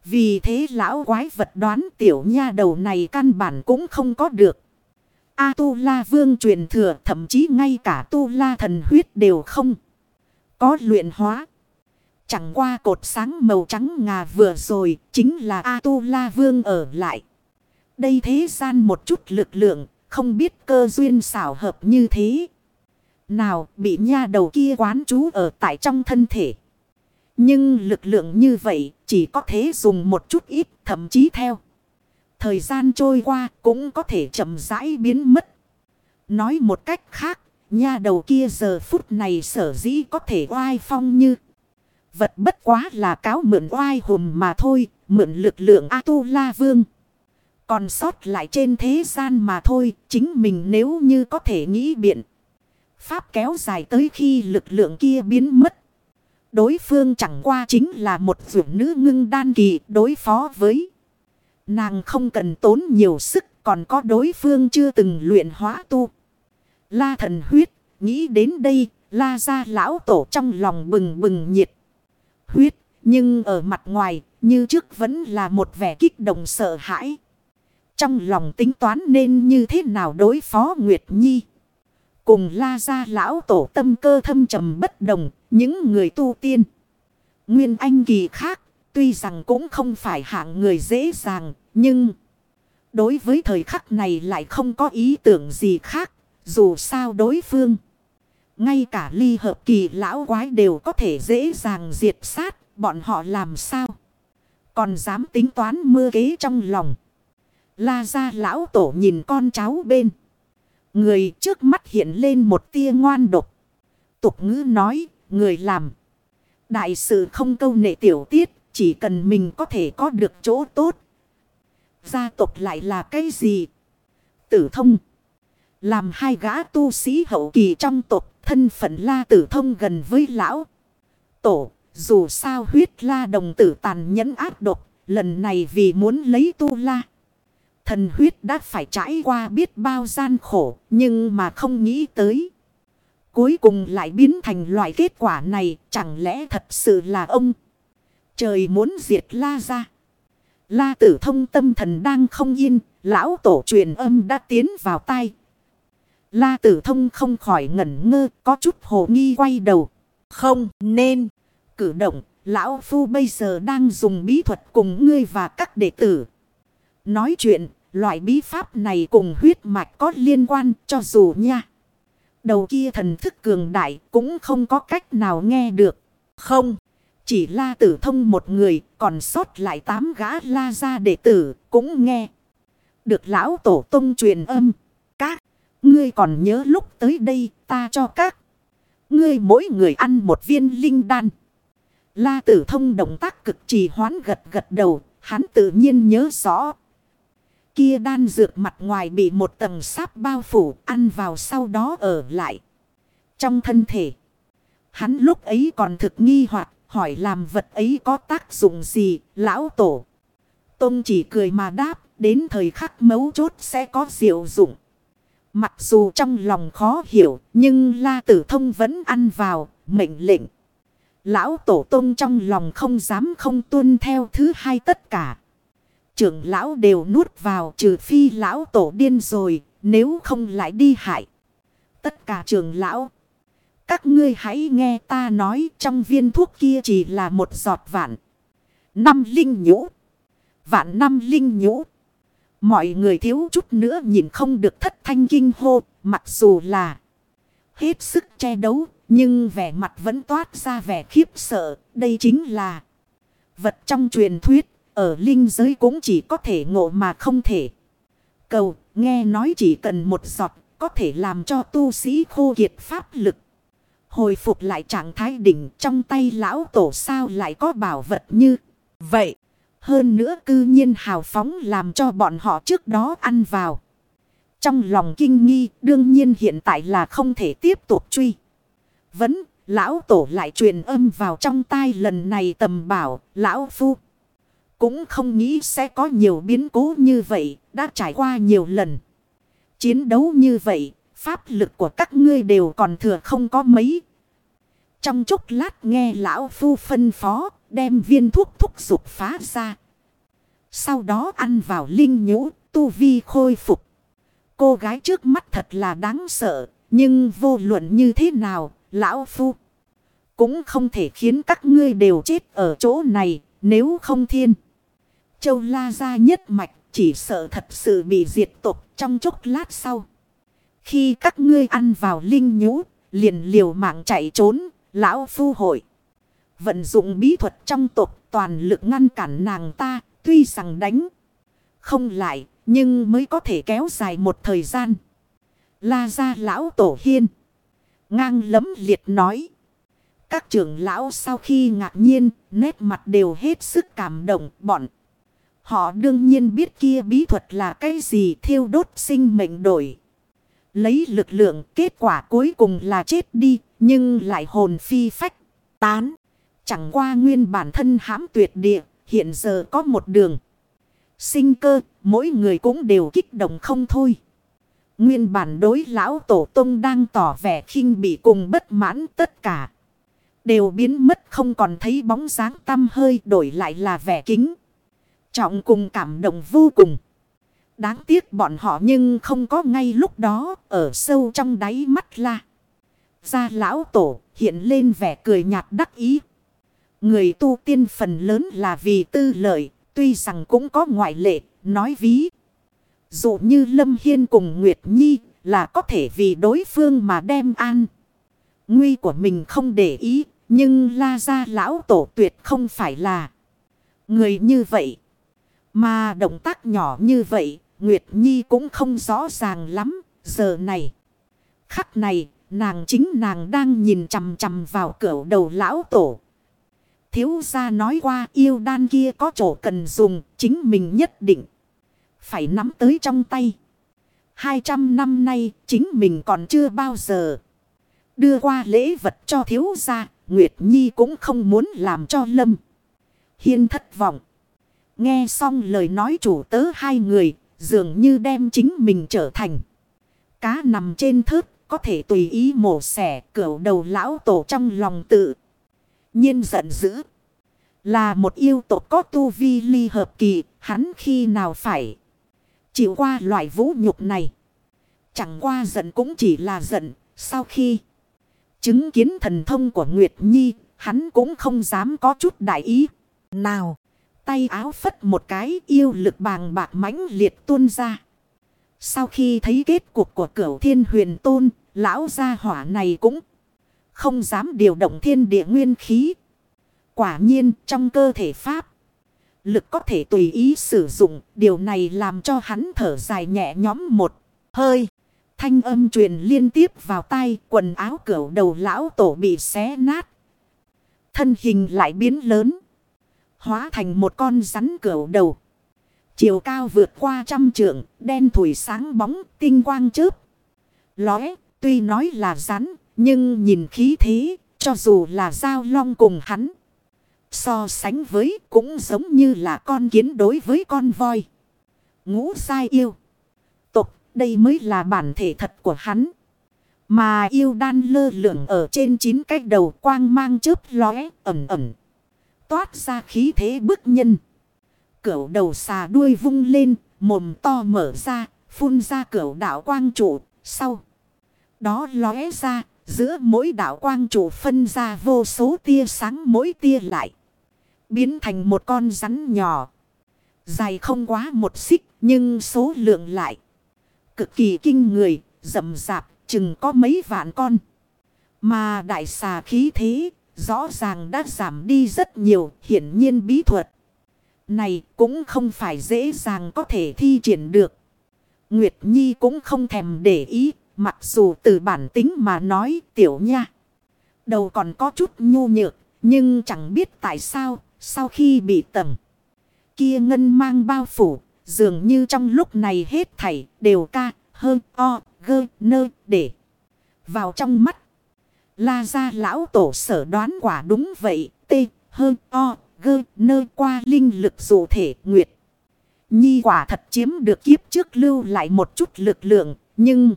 Vì thế lão quái vật đoán tiểu nha đầu này căn bản cũng không có được. A tu la vương truyền thừa, thậm chí ngay cả tu la thần huyết đều không. Có luyện hóa. Chẳng qua cột sáng màu trắng ngà vừa rồi, chính là A tu la vương ở lại. Đây thế gian một chút lực lượng, không biết cơ duyên xảo hợp như thế. Nào, bị nha đầu kia quán trú ở tại trong thân thể. Nhưng lực lượng như vậy chỉ có thể dùng một chút ít thậm chí theo. Thời gian trôi qua cũng có thể chậm rãi biến mất. Nói một cách khác, nha đầu kia giờ phút này sở dĩ có thể oai phong như. Vật bất quá là cáo mượn oai hùm mà thôi, mượn lực lượng A-tu-la vương. Còn sót lại trên thế gian mà thôi, chính mình nếu như có thể nghĩ biện. Pháp kéo dài tới khi lực lượng kia biến mất. Đối phương chẳng qua chính là một vượt nữ ngưng đan kỳ đối phó với. Nàng không cần tốn nhiều sức còn có đối phương chưa từng luyện hóa tu. La thần huyết, nghĩ đến đây, la ra lão tổ trong lòng bừng bừng nhiệt. Huyết, nhưng ở mặt ngoài, như trước vẫn là một vẻ kích động sợ hãi. Trong lòng tính toán nên như thế nào đối phó Nguyệt Nhi. Cùng la ra lão tổ tâm cơ thâm trầm bất đồng, những người tu tiên. Nguyên anh kỳ khác, tuy rằng cũng không phải hạng người dễ dàng, nhưng... Đối với thời khắc này lại không có ý tưởng gì khác, dù sao đối phương. Ngay cả ly hợp kỳ lão quái đều có thể dễ dàng diệt sát. Bọn họ làm sao? Còn dám tính toán mưa kế trong lòng. La ra lão tổ nhìn con cháu bên. Người trước mắt hiện lên một tia ngoan độc. Tục ngữ nói, người làm. Đại sự không câu nệ tiểu tiết, chỉ cần mình có thể có được chỗ tốt. Gia tộc lại là cái gì? Tử thông. Làm hai gã tu sĩ hậu kỳ trong tộc, thân phận la tử thông gần với lão. Tổ, dù sao huyết la đồng tử tàn nhẫn ác độc, lần này vì muốn lấy tu la. Thần huyết đã phải trải qua biết bao gian khổ, nhưng mà không nghĩ tới. Cuối cùng lại biến thành loại kết quả này, chẳng lẽ thật sự là ông. Trời muốn diệt la ra. La tử thông tâm thần đang không yên, lão tổ truyền âm đã tiến vào tai La tử thông không khỏi ngẩn ngơ, có chút hồ nghi quay đầu. Không nên, cử động, lão phu bây giờ đang dùng bí thuật cùng ngươi và các đệ tử. Nói chuyện, loại bí pháp này cùng huyết mạch có liên quan cho dù nha. Đầu kia thần thức cường đại cũng không có cách nào nghe được. Không, chỉ la tử thông một người còn sót lại tám gã la ra đệ tử cũng nghe. Được lão tổ tông truyền âm. Các, ngươi còn nhớ lúc tới đây ta cho các. Ngươi mỗi người ăn một viên linh đan. La tử thông động tác cực trì hoán gật gật đầu. Hắn tự nhiên nhớ rõ. Kia đan dược mặt ngoài bị một tầng sáp bao phủ ăn vào sau đó ở lại. Trong thân thể. Hắn lúc ấy còn thực nghi hoặc hỏi làm vật ấy có tác dụng gì, lão tổ. Tông chỉ cười mà đáp, đến thời khắc mấu chốt sẽ có diệu dụng. Mặc dù trong lòng khó hiểu, nhưng La Tử Thông vẫn ăn vào, mệnh lệnh. Lão Tổ Tông trong lòng không dám không tuân theo thứ hai tất cả. Trưởng lão đều nuốt vào trừ phi lão tổ điên rồi, nếu không lại đi hại. Tất cả trưởng lão. Các ngươi hãy nghe ta nói trong viên thuốc kia chỉ là một giọt vạn. Năm linh nhũ. Vạn năm linh nhũ. Mọi người thiếu chút nữa nhìn không được thất thanh kinh hô. Mặc dù là hết sức che đấu. Nhưng vẻ mặt vẫn toát ra vẻ khiếp sợ. Đây chính là vật trong truyền thuyết. Ở linh giới cũng chỉ có thể ngộ mà không thể. Cầu, nghe nói chỉ cần một giọt, có thể làm cho tu sĩ khô kiệt pháp lực. Hồi phục lại trạng thái đỉnh, trong tay lão tổ sao lại có bảo vật như vậy. Hơn nữa cư nhiên hào phóng làm cho bọn họ trước đó ăn vào. Trong lòng kinh nghi, đương nhiên hiện tại là không thể tiếp tục truy. Vẫn, lão tổ lại truyền âm vào trong tai lần này tầm bảo, lão phu. Cũng không nghĩ sẽ có nhiều biến cố như vậy đã trải qua nhiều lần. Chiến đấu như vậy pháp lực của các ngươi đều còn thừa không có mấy. Trong chốc lát nghe lão phu phân phó, đem viên thuốc thúc dục phá ra. Sau đó ăn vào linh nhũ, tu vi khôi phục. Cô gái trước mắt thật là đáng sợ, nhưng vô luận như thế nào, lão phu cũng không thể khiến các ngươi đều chết ở chỗ này, nếu không thiên. Châu la gia nhất mạch, chỉ sợ thật sự bị diệt tục trong chốc lát sau. Khi các ngươi ăn vào linh nhũ, liền liều mạng chạy trốn, lão phu hội. Vận dụng bí thuật trong tộc toàn lực ngăn cản nàng ta, tuy rằng đánh không lại, nhưng mới có thể kéo dài một thời gian. La ra lão tổ hiên. Ngang lấm liệt nói. Các trưởng lão sau khi ngạc nhiên, nét mặt đều hết sức cảm động bọn. Họ đương nhiên biết kia bí thuật là cái gì thiêu đốt sinh mệnh đổi. Lấy lực lượng kết quả cuối cùng là chết đi, nhưng lại hồn phi phách, tán. Chẳng qua nguyên bản thân hãm tuyệt địa, hiện giờ có một đường. Sinh cơ, mỗi người cũng đều kích động không thôi. Nguyên bản đối lão tổ tông đang tỏ vẻ khinh bị cùng bất mãn tất cả. Đều biến mất không còn thấy bóng dáng tâm hơi đổi lại là vẻ kính. Trọng cùng cảm động vô cùng. Đáng tiếc bọn họ nhưng không có ngay lúc đó ở sâu trong đáy mắt la. Ra lão tổ hiện lên vẻ cười nhạt đắc ý. Người tu tiên phần lớn là vì tư lợi, tuy rằng cũng có ngoại lệ, nói ví. Dụ như Lâm Hiên cùng Nguyệt Nhi là có thể vì đối phương mà đem an. Nguy của mình không để ý, Nhưng la ra lão tổ tuyệt không phải là người như vậy. Mà động tác nhỏ như vậy, Nguyệt Nhi cũng không rõ ràng lắm, giờ này. Khắc này, nàng chính nàng đang nhìn chằm chằm vào cửa đầu lão tổ. Thiếu gia nói qua yêu đan kia có chỗ cần dùng, chính mình nhất định. Phải nắm tới trong tay. 200 năm nay, chính mình còn chưa bao giờ. Đưa qua lễ vật cho thiếu gia, Nguyệt Nhi cũng không muốn làm cho Lâm. Hiên thất vọng. Nghe xong lời nói chủ tớ hai người, dường như đem chính mình trở thành. Cá nằm trên thớt, có thể tùy ý mổ xẻ cửu đầu lão tổ trong lòng tự. nhiên giận dữ. Là một yêu tộc có tu vi ly hợp kỳ, hắn khi nào phải chịu qua loại vũ nhục này. Chẳng qua giận cũng chỉ là giận, sau khi chứng kiến thần thông của Nguyệt Nhi, hắn cũng không dám có chút đại ý. Nào, tay áo phất một cái yêu lực bàng bạc mãnh liệt tuôn ra. Sau khi thấy kết cục của cửu thiên huyền tôn, lão gia hỏa này cũng không dám điều động thiên địa nguyên khí. Quả nhiên trong cơ thể Pháp, lực có thể tùy ý sử dụng, điều này làm cho hắn thở dài nhẹ nhõm một hơi. Thanh âm truyền liên tiếp vào tay, quần áo cửu đầu lão tổ bị xé nát. Thân hình lại biến lớn. Hóa thành một con rắn cửu đầu. Chiều cao vượt qua trăm trượng, đen thủi sáng bóng, tinh quang chớp. Lóe, tuy nói là rắn, nhưng nhìn khí thế, cho dù là giao long cùng hắn. So sánh với cũng giống như là con kiến đối với con voi. Ngũ sai yêu. Tục, đây mới là bản thể thật của hắn. Mà yêu đan lơ lửng ở trên chín cái đầu quang mang chớp lóe ẩm ẩm. Toát ra khí thế bức nhân. Cửu đầu xà đuôi vung lên, mồm to mở ra, phun ra cửu đạo quang trụ, sau. Đó lóe ra, giữa mỗi đạo quang trụ phân ra vô số tia sáng mỗi tia lại. Biến thành một con rắn nhỏ. Dài không quá một xích, nhưng số lượng lại. Cực kỳ kinh người, rậm rạp, chừng có mấy vạn con. Mà đại xà khí thế, rõ ràng đã giảm đi rất nhiều, hiển nhiên bí thuật này cũng không phải dễ dàng có thể thi triển được. Nguyệt Nhi cũng không thèm để ý, mặc dù từ bản tính mà nói tiểu nha. Đầu còn có chút nhu nhược, nhưng chẳng biết tại sao, sau khi bị tầng kia ngân mang bao phủ, dường như trong lúc này hết thảy đều ca, hơn, o, gơ, nơ, để vào trong mắt. La ra lão tổ sở đoán quả đúng vậy, T, hơn, o, gơ nơ qua linh lực dụ thể nguyệt. Nhi quả thật chiếm được kiếp trước lưu lại một chút lực lượng, nhưng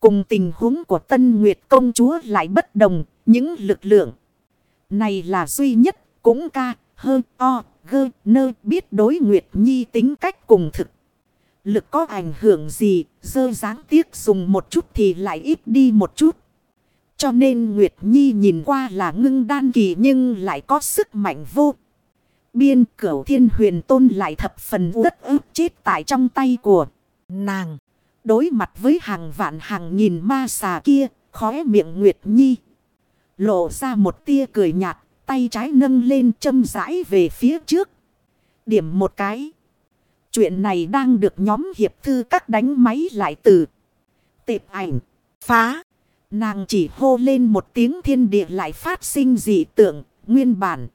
cùng tình huống của Tân Nguyệt công chúa lại bất đồng, những lực lượng này là duy nhất, cũng ca, hơn o, gơ, nơ biết đối Nguyệt Nhi tính cách cùng thực. Lực có ảnh hưởng gì, dơ dáng tiếc dùng một chút thì lại ít đi một chút. Cho nên Nguyệt Nhi nhìn qua là ngưng đan kỳ nhưng lại có sức mạnh vô. Biên cửu thiên huyền tôn lại thập phần đất ức chết tại trong tay của nàng. Đối mặt với hàng vạn hàng nghìn ma xà kia, khóe miệng Nguyệt Nhi. Lộ ra một tia cười nhạt, tay trái nâng lên châm rãi về phía trước. Điểm một cái. Chuyện này đang được nhóm hiệp thư các đánh máy lại từ. Tệp ảnh. Phá. Nàng chỉ hô lên một tiếng thiên địa lại phát sinh dị tượng, nguyên bản.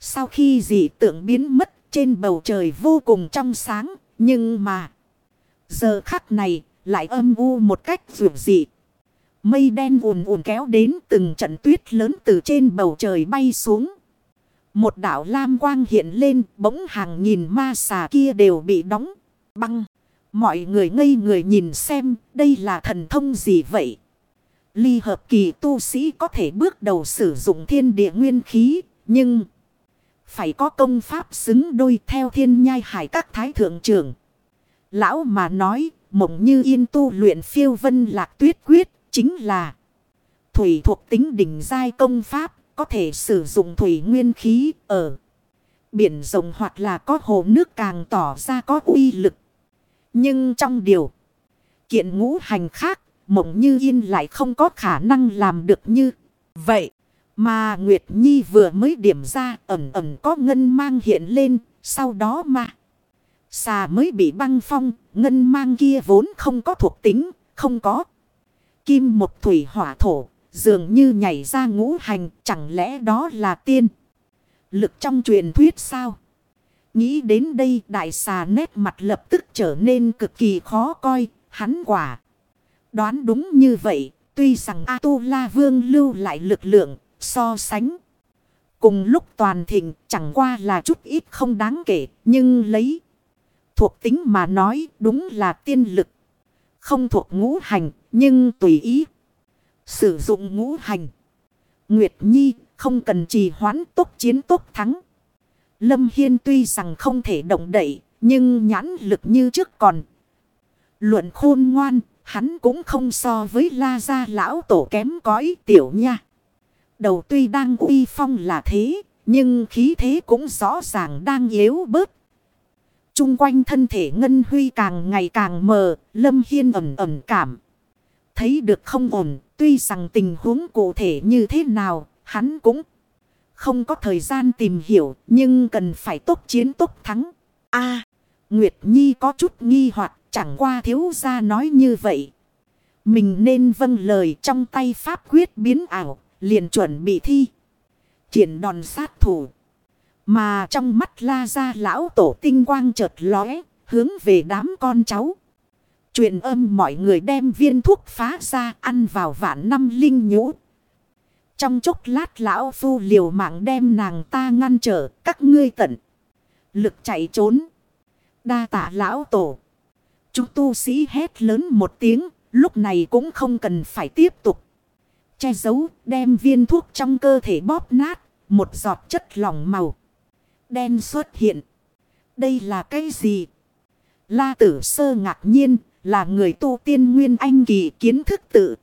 Sau khi dị tượng biến mất trên bầu trời vô cùng trong sáng, nhưng mà... Giờ khắc này lại âm u một cách rượu dị. Mây đen ùn ùn kéo đến từng trận tuyết lớn từ trên bầu trời bay xuống. Một đảo lam quang hiện lên bỗng hàng nghìn ma xà kia đều bị đóng băng. Mọi người ngây người nhìn xem đây là thần thông gì vậy. Ly hợp kỳ tu sĩ có thể bước đầu sử dụng thiên địa nguyên khí, nhưng phải có công pháp xứng đôi theo thiên nhai hải các thái thượng trưởng. Lão mà nói, mộng như yên tu luyện phiêu vân lạc tuyết quyết, chính là thủy thuộc tính đỉnh giai công pháp, có thể sử dụng thủy nguyên khí ở biển rộng hoặc là có hồ nước càng tỏ ra có uy lực. Nhưng trong điều kiện ngũ hành khác, mộng như yên lại không có khả năng làm được như vậy. Mà Nguyệt Nhi vừa mới điểm ra ẩm ẩm có ngân mang hiện lên, sau đó mà. Xà mới bị băng phong, ngân mang kia vốn không có thuộc tính, không có. Kim một thủy hỏa thổ, dường như nhảy ra ngũ hành, chẳng lẽ đó là tiên. Lực trong truyền thuyết sao? Nghĩ đến đây đại xà nét mặt lập tức trở nên cực kỳ khó coi, hắn quả. Đoán đúng như vậy, tuy rằng A-tu-la vương lưu lại lực lượng, so sánh. Cùng lúc toàn thịnh chẳng qua là chút ít không đáng kể, nhưng lấy thuộc tính mà nói đúng là tiên lực. Không thuộc ngũ hành, nhưng tùy ý. Sử dụng ngũ hành. Nguyệt Nhi không cần trì hoãn tốt chiến tốt thắng. Lâm Hiên tuy rằng không thể động đậy, nhưng nhãn lực như trước còn. Luận khôn ngoan, hắn cũng không so với la gia lão tổ kém cõi tiểu nha. Đầu tuy đang uy phong là thế, nhưng khí thế cũng rõ ràng đang yếu bớt. Trung quanh thân thể Ngân Huy càng ngày càng mờ, Lâm Hiên ẩm ẩm cảm. Thấy được không ổn, tuy rằng tình huống cụ thể như thế nào, hắn cũng không có thời gian tìm hiểu, nhưng cần phải tốt chiến tốt thắng. a Nguyệt Nhi có chút nghi hoặc chẳng qua thiếu ra nói như vậy. Mình nên vâng lời trong tay pháp quyết biến ảo, liền chuẩn bị thi. Triển đòn sát thủ. Mà trong mắt la ra lão tổ tinh quang chợt lóe, hướng về đám con cháu. Truyền âm mọi người đem viên thuốc phá ra ăn vào vạn năm linh nhũ. Trong chốc lát lão phu liều mạng đem nàng ta ngăn trở các ngươi tận. Lực chạy trốn. Đa tạ lão tổ. Chúng tu sĩ hét lớn một tiếng. Lúc này cũng không cần phải tiếp tục. Che giấu đem viên thuốc trong cơ thể bóp nát. Một giọt chất lỏng màu. Đen xuất hiện. Đây là cái gì? La tử sơ ngạc nhiên là người tu tiên nguyên anh kỳ kiến thức tự.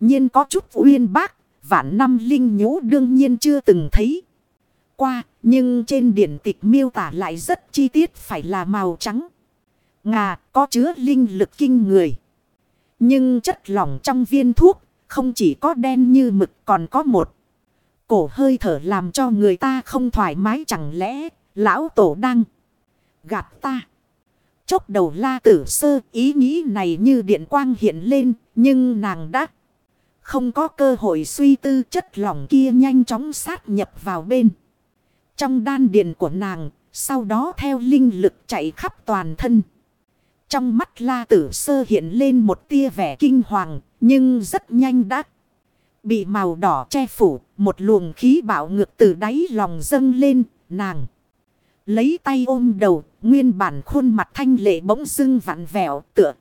nhiên có chút uyên bác vạn năm linh nhũ đương nhiên chưa từng thấy. Qua, nhưng trên điển tịch miêu tả lại rất chi tiết phải là màu trắng. Ngà có chứa linh lực kinh người. Nhưng chất lỏng trong viên thuốc không chỉ có đen như mực còn có một. Cổ hơi thở làm cho người ta không thoải mái chẳng lẽ lão tổ đang gạt ta. Chốc đầu la tử sơ ý nghĩ này như điện quang hiện lên nhưng nàng đã không có cơ hội suy tư chất lỏng kia nhanh chóng sát nhập vào bên. Trong đan điền của nàng, sau đó theo linh lực chạy khắp toàn thân. Trong mắt la tử sơ hiện lên một tia vẻ kinh hoàng, nhưng rất nhanh đã bị màu đỏ che phủ, một luồng khí bạo ngược từ đáy lòng dâng lên, nàng. Lấy tay ôm đầu, nguyên bản khuôn mặt thanh lệ bỗng dưng vặn vẹo tựa.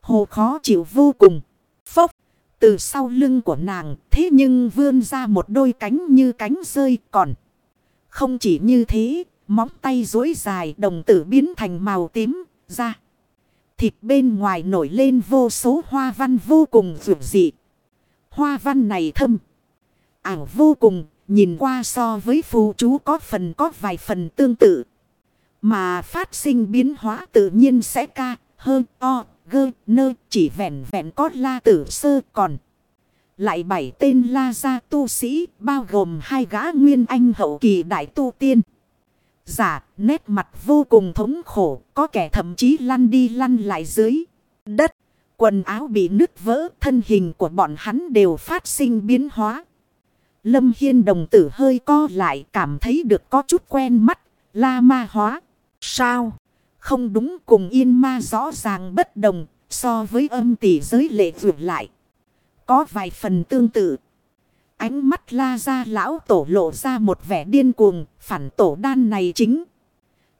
Hồ khó chịu vô cùng. Phốc. Từ sau lưng của nàng thế nhưng vươn ra một đôi cánh như cánh rơi còn. Không chỉ như thế, móng tay dối dài đồng tử biến thành màu tím ra. Thịt bên ngoài nổi lên vô số hoa văn vô cùng vượt dị. Hoa văn này thâm. Ảo vô cùng, nhìn qua so với phù chú có phần có vài phần tương tự. Mà phát sinh biến hóa tự nhiên sẽ ca, hơn, o, gơ, nơ, chỉ vẹn vẹn có la tử sơ còn. Lại bảy tên la gia tu sĩ, bao gồm hai gã nguyên anh hậu kỳ đại tu tiên. Giả, nét mặt vô cùng thống khổ, có kẻ thậm chí lăn đi lăn lại dưới đất. Quần áo bị nứt vỡ, thân hình của bọn hắn đều phát sinh biến hóa. Lâm Hiên đồng tử hơi co lại, cảm thấy được có chút quen mắt, la ma hóa. Sao? Không đúng cùng yên ma rõ ràng bất đồng so với âm tỷ giới lệ vượt lại. Có vài phần tương tự. Ánh mắt la ra lão tổ lộ ra một vẻ điên cuồng. Phản tổ đan này chính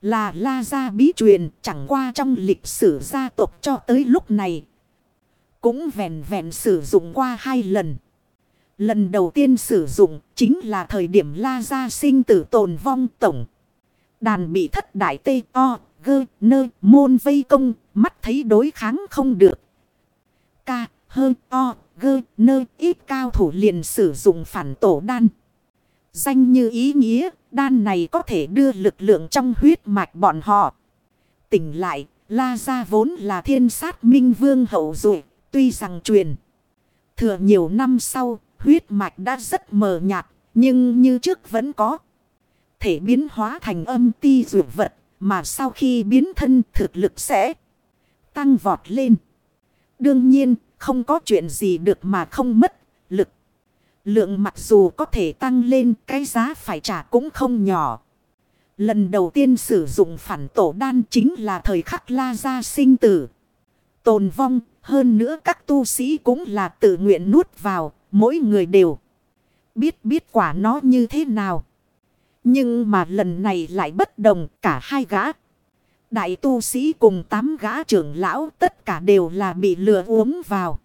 là la ra bí truyền chẳng qua trong lịch sử gia tộc cho tới lúc này. Cũng vẹn vẹn sử dụng qua hai lần. Lần đầu tiên sử dụng chính là thời điểm la ra sinh tử tồn vong tổng. Đàn bị thất đại tê o gơ, nơ, môn vây công, mắt thấy đối kháng không được. Ca, hơ, o, gơ, nơ, ít cao thủ liền sử dụng phản tổ đan. Danh như ý nghĩa, đan này có thể đưa lực lượng trong huyết mạch bọn họ. Tỉnh lại, La Gia vốn là thiên sát minh vương hậu dụ, tuy rằng truyền. Thừa nhiều năm sau, Huyết mạch đã rất mờ nhạt, nhưng như trước vẫn có. Thể biến hóa thành âm ti dụ vật, mà sau khi biến thân thực lực sẽ tăng vọt lên. Đương nhiên, không có chuyện gì được mà không mất lực. Lượng mặc dù có thể tăng lên, cái giá phải trả cũng không nhỏ. Lần đầu tiên sử dụng phản tổ đan chính là thời khắc la gia sinh tử. Tồn vong, hơn nữa các tu sĩ cũng là tự nguyện nuốt vào, mỗi người đều biết biết quả nó như thế nào. Nhưng mà lần này lại bất đồng cả hai gã. Đại tu sĩ cùng tám gã trưởng lão tất cả đều là bị lừa uống vào.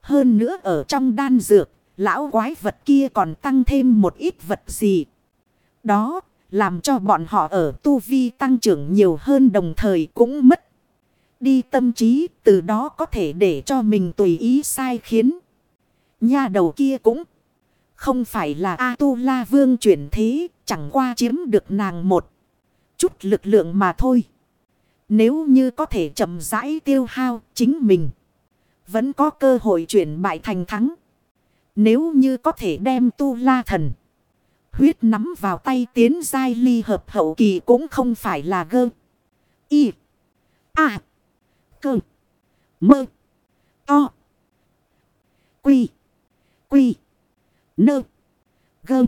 Hơn nữa ở trong đan dược, lão quái vật kia còn tăng thêm một ít vật gì. Đó, làm cho bọn họ ở tu vi tăng trưởng nhiều hơn đồng thời cũng mất. Đi tâm trí, từ đó có thể để cho mình tùy ý sai khiến. Nha đầu kia cũng không phải là A-tu-la vương chuyển thế, chẳng qua chiếm được nàng một chút lực lượng mà thôi. Nếu như có thể chậm rãi tiêu hao chính mình, vẫn có cơ hội chuyển bại thành thắng. Nếu như có thể đem tu-la thần, huyết nắm vào tay tiến giai ly hợp hậu kỳ cũng không phải là gơ. Y, A, cơ, mơ, to, quy, quy, nơ, gơ.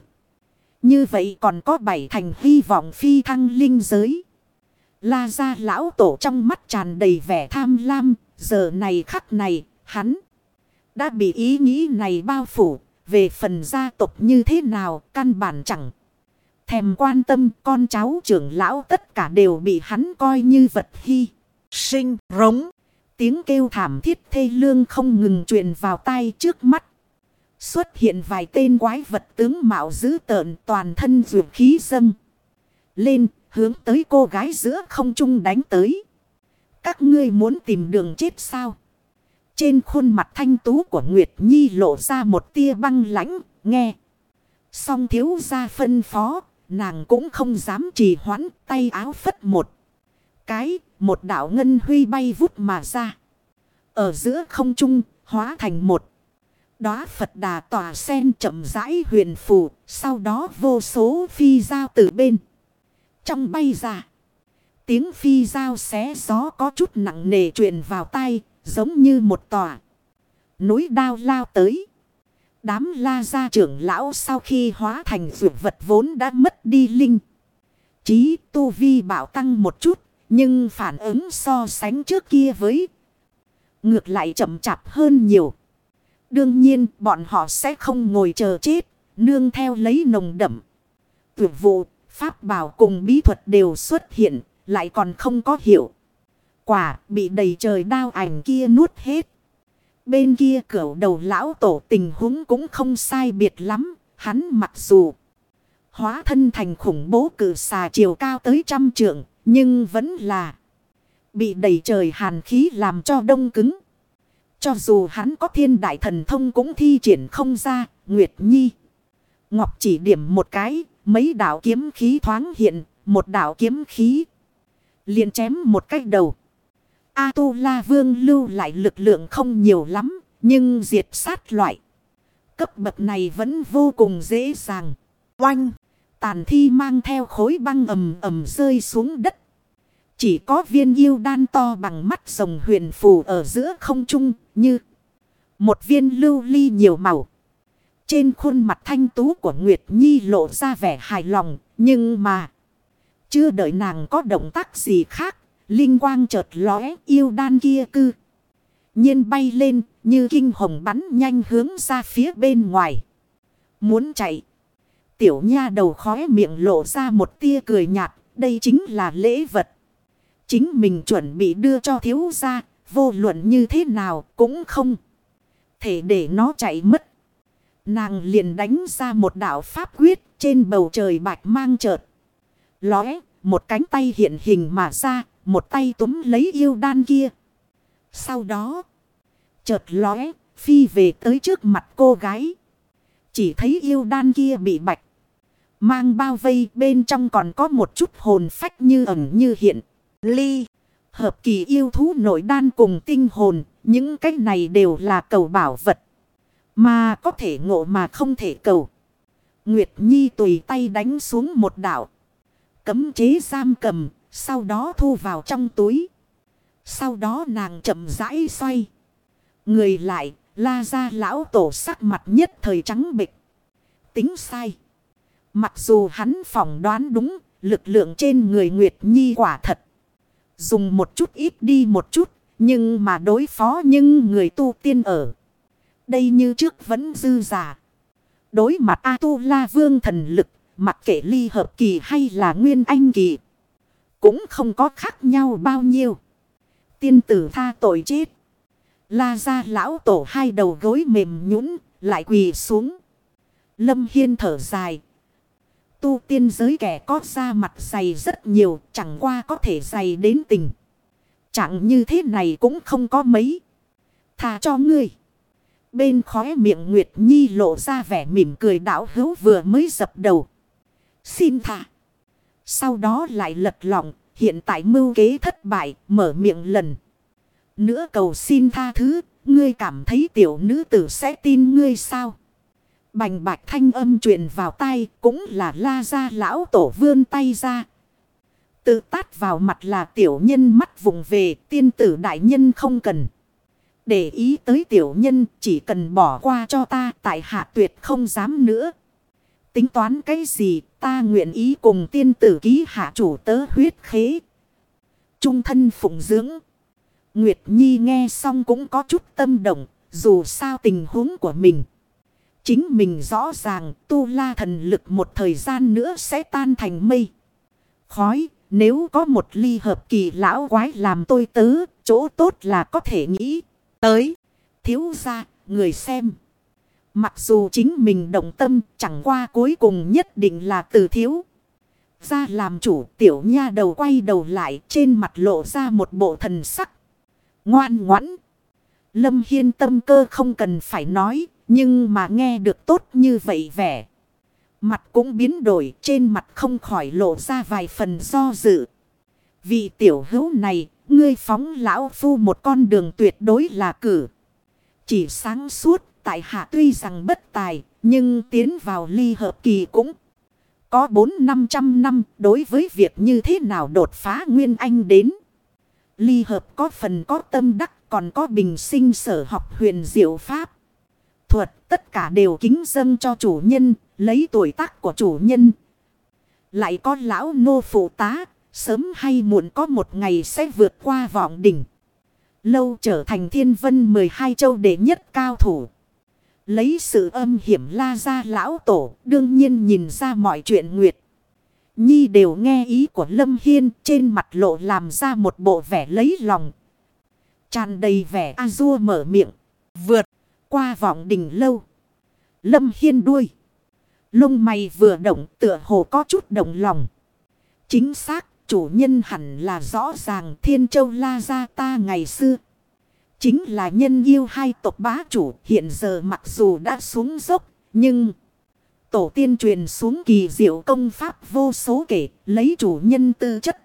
Như vậy còn có bảy thành hy vọng phi thăng linh giới. La ra lão tổ trong mắt tràn đầy vẻ tham lam. Giờ này khắc này, hắn đã bị ý nghĩ này bao phủ. Về phần gia tộc như thế nào, căn bản chẳng. Thèm quan tâm con cháu trưởng lão tất cả đều bị hắn coi như vật hy. Sinh, rống. Tiếng kêu thảm thiết thê lương không ngừng truyền vào tai trước mắt. Xuất hiện vài tên quái vật tướng mạo dữ tợn toàn thân vượt khí dâng. Lên hướng tới cô gái giữa không trung đánh tới. Các ngươi muốn tìm đường chết sao? Trên khuôn mặt thanh tú của Nguyệt Nhi lộ ra một tia băng lãnh, nghe. Song thiếu ra phân phó, nàng cũng không dám trì hoãn tay áo phất một. Cái, một đạo ngân huy bay vút mà ra. Ở giữa không trung, hóa thành một. Đóa Phật đà tỏa sen chậm rãi huyền phù, sau đó vô số phi giao từ bên. Trong bay ra, tiếng phi dao xé gió có chút nặng nề truyền vào tay, giống như một tòa. Núi đao lao tới. Đám la gia trưởng lão sau khi hóa thành dược vật vốn đã mất đi linh. Chí tu vi bảo tăng một chút, nhưng phản ứng so sánh trước kia với ngược lại chậm chạp hơn nhiều. Đương nhiên bọn họ sẽ không ngồi chờ chết, nương theo lấy nồng đậm. Tuyệt vụ, pháp bảo cùng bí thuật đều xuất hiện, lại còn không có hiệu. Quả bị đầy trời đao ảnh kia nuốt hết. Bên kia cửa đầu lão tổ tình huống cũng không sai biệt lắm, hắn mặc dù hóa thân thành khủng bố cử xà chiều cao tới trăm trượng, nhưng vẫn là bị đầy trời hàn khí làm cho đông cứng. Cho dù hắn có thiên đại thần thông cũng thi triển không ra, Nguyệt Nhi. Ngọc chỉ điểm một cái, mấy đạo kiếm khí thoáng hiện, một đạo kiếm khí. liền chém một cách đầu. A-tu-la vương lưu lại lực lượng không nhiều lắm, nhưng diệt sát loại. Cấp bậc này vẫn vô cùng dễ dàng. Oanh! Tàn thi mang theo khối băng ầm ầm rơi xuống đất. Chỉ có viên yêu đan to bằng mắt rồng huyền phù ở giữa không trung như một viên lưu ly nhiều màu. Trên khuôn mặt thanh tú của Nguyệt Nhi lộ ra vẻ hài lòng nhưng mà chưa đợi nàng có động tác gì khác. Linh quang chợt lóe yêu đan kia cư. nhiên bay lên như kinh hồng bắn nhanh hướng ra phía bên ngoài. Muốn chạy. Tiểu nha đầu khóe miệng lộ ra một tia cười nhạt. Đây chính là lễ vật. Chính mình chuẩn bị đưa cho thiếu gia, vô luận như thế nào cũng không. Thể để nó chạy mất. Nàng liền đánh ra một đạo pháp quyết trên bầu trời bạch mang chợt. Lóe, một cánh tay hiện hình mà ra, một tay túm lấy yêu đan kia. Sau đó, chợt lóe, phi về tới trước mặt cô gái. Chỉ thấy yêu đan kia bị bạch. Mang bao vây bên trong còn có một chút hồn phách như ẩn như hiện. Ly, hợp kỳ yêu thú nội đan cùng tinh hồn, những cái này đều là cầu bảo vật. Mà có thể ngộ mà không thể cầu. Nguyệt Nhi tùy tay đánh xuống một đảo. Cấm chế giam cầm, sau đó thu vào trong túi. Sau đó nàng chậm rãi xoay. Người lại, la ra lão tổ sắc mặt nhất thời trắng bịch. Tính sai. Mặc dù hắn phỏng đoán đúng, lực lượng trên người Nguyệt Nhi quả thật. Dùng một chút ít đi một chút, nhưng mà đối phó những người tu tiên ở. Đây như trước vẫn dư giả. Đối mặt A-tu-la vương thần lực, mặc kệ ly hợp kỳ hay là nguyên anh kỳ. Cũng không có khác nhau bao nhiêu. Tiên tử tha tội chết. La ra lão tổ hai đầu gối mềm nhũn lại quỳ xuống. Lâm Hiên thở dài. Tu tiên giới kẻ có da mặt dày rất nhiều, chẳng qua có thể dày đến tình. Chẳng như thế này cũng không có mấy. Thà cho ngươi. Bên khóe miệng Nguyệt Nhi lộ ra vẻ mỉm cười đảo hữu vừa mới dập đầu. Xin thả. Sau đó lại lật lọng, hiện tại mưu kế thất bại, mở miệng lần. Nữa cầu xin tha thứ, ngươi cảm thấy tiểu nữ tử sẽ tin ngươi sao? Bành bạch thanh âm truyền vào tay, cũng là la ra lão tổ vươn tay ra. Tự tát vào mặt là tiểu nhân mắt vùng về, tiên tử đại nhân không cần. Để ý tới tiểu nhân, chỉ cần bỏ qua cho ta, tại hạ tuyệt không dám nữa. Tính toán cái gì, ta nguyện ý cùng tiên tử ký hạ chủ tớ huyết khế. Trung thân phụng dưỡng. Nguyệt Nhi nghe xong cũng có chút tâm động, dù sao tình huống của mình. Chính mình rõ ràng, tu la thần lực một thời gian nữa sẽ tan thành mây. Khói, nếu có một ly hợp kỳ lão quái làm tôi tớ, chỗ tốt là có thể nghĩ. Tới, thiếu ra, người xem. Mặc dù chính mình động tâm chẳng qua cuối cùng nhất định là từ thiếu. Ra làm chủ tiểu nha đầu quay đầu lại trên mặt lộ ra một bộ thần sắc. Ngoan ngoãn. Lâm Hiên tâm cơ không cần phải nói nhưng mà nghe được tốt như vậy vẻ. Mặt cũng biến đổi trên mặt không khỏi lộ ra vài phần do dự. vì tiểu hữu này Ngươi phóng lão phu một con đường tuyệt đối là cử. Chỉ sáng suốt, tại hạ tuy rằng bất tài, nhưng tiến vào ly hợp kỳ cũng có bốn năm trăm năm đối với việc như thế nào đột phá Nguyên Anh đến. Ly hợp có phần có tâm đắc, còn có bình sinh sở học huyền diệu pháp. Thuật tất cả đều kính dâng cho chủ nhân, lấy tuổi tác của chủ nhân. Lại có lão nô phụ tá, Sớm hay muộn có một ngày sẽ vượt qua vọng đỉnh. Lâu trở thành thiên vân 12 châu đệ nhất cao thủ. Lấy sự âm hiểm la ra lão tổ, đương nhiên nhìn ra mọi chuyện nguyệt. Nhi đều nghe ý của Lâm Hiên, trên mặt lộ làm ra một bộ vẻ lấy lòng. tràn đầy vẻ a-dua mở miệng. Vượt qua vọng đỉnh lâu. Lâm Hiên đuôi. Lông mày vừa động tựa hồ có chút động lòng. Chính xác Chủ nhân hẳn là rõ ràng Thiên Châu La Gia ta ngày xưa. Chính là nhân yêu hai tộc bá chủ, hiện giờ mặc dù đã xuống dốc. Nhưng tổ tiên truyền xuống kỳ diệu công pháp vô số kể, lấy chủ nhân tư chất.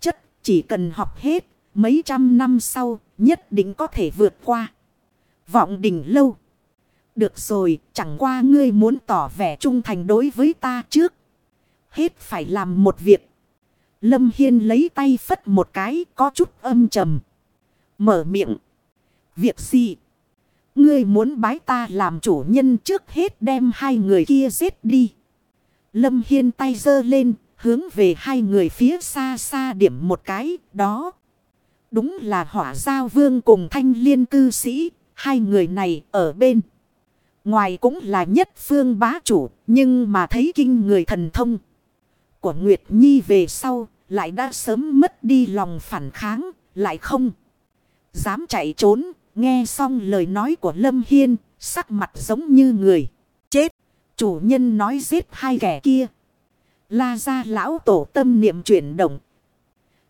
Chất chỉ cần học hết, mấy trăm năm sau, nhất định có thể vượt qua. Vọng đỉnh lâu. Được rồi, chẳng qua ngươi muốn tỏ vẻ trung thành đối với ta trước. Hết phải làm một việc Lâm Hiên lấy tay phất một cái có chút âm trầm. Mở miệng. Việc gì? Ngươi muốn bái ta làm chủ nhân trước hết đem hai người kia giết đi. Lâm Hiên tay giơ lên, hướng về hai người phía xa xa điểm một cái, đó. Đúng là hỏa giao vương cùng thanh liên cư sĩ, hai người này ở bên. Ngoài cũng là nhất phương bá chủ, nhưng mà thấy kinh người thần thông của Nguyệt Nhi về sau, lại đã sớm mất đi lòng phản kháng, lại không. Dám chạy trốn, nghe xong lời nói của Lâm Hiên, sắc mặt giống như người. Chết, chủ nhân nói giết hai kẻ kia. La ra lão tổ tâm niệm chuyển động.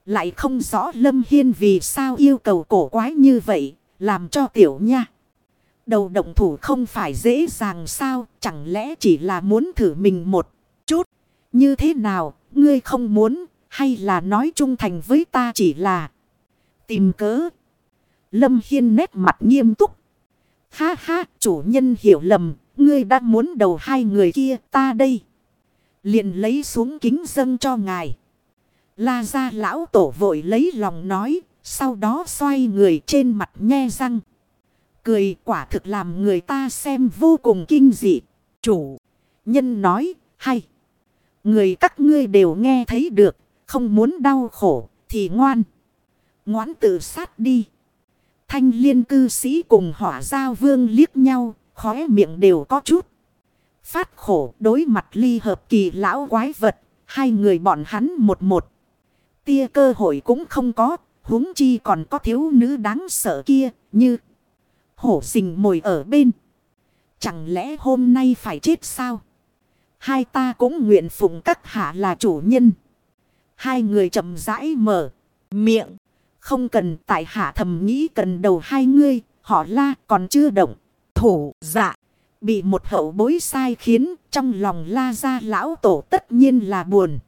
Lại không rõ Lâm Hiên vì sao yêu cầu cổ quái như vậy, làm cho tiểu nha. Đầu động thủ không phải dễ dàng sao, chẳng lẽ chỉ là muốn thử mình một chút. Như thế nào, ngươi không muốn, hay là nói trung thành với ta chỉ là tìm cớ. Lâm Hiên nét mặt nghiêm túc. Ha ha, chủ nhân hiểu lầm, ngươi đã muốn đầu hai người kia ta đây. liền lấy xuống kính dâng cho ngài. La ra lão tổ vội lấy lòng nói, sau đó xoay người trên mặt nhe răng. Cười quả thực làm người ta xem vô cùng kinh dị. Chủ nhân nói, hay. Người các ngươi đều nghe thấy được, không muốn đau khổ thì ngoan. Ngoãn tự sát đi. Thanh liên cư sĩ cùng hỏa giao vương liếc nhau, khóe miệng đều có chút. Phát khổ đối mặt ly hợp kỳ lão quái vật, hai người bọn hắn một một. Tia cơ hội cũng không có, huống chi còn có thiếu nữ đáng sợ kia, như hổ sình mồi ở bên. Chẳng lẽ hôm nay phải chết sao? Hai ta cũng nguyện phụng các hạ là chủ nhân. Hai người chậm rãi mở miệng. Không cần tại hạ thầm nghĩ cần đầu hai ngươi, họ la còn chưa động. Thủ dạ, bị một hậu bối sai khiến trong lòng la ra lão tổ tất nhiên là buồn.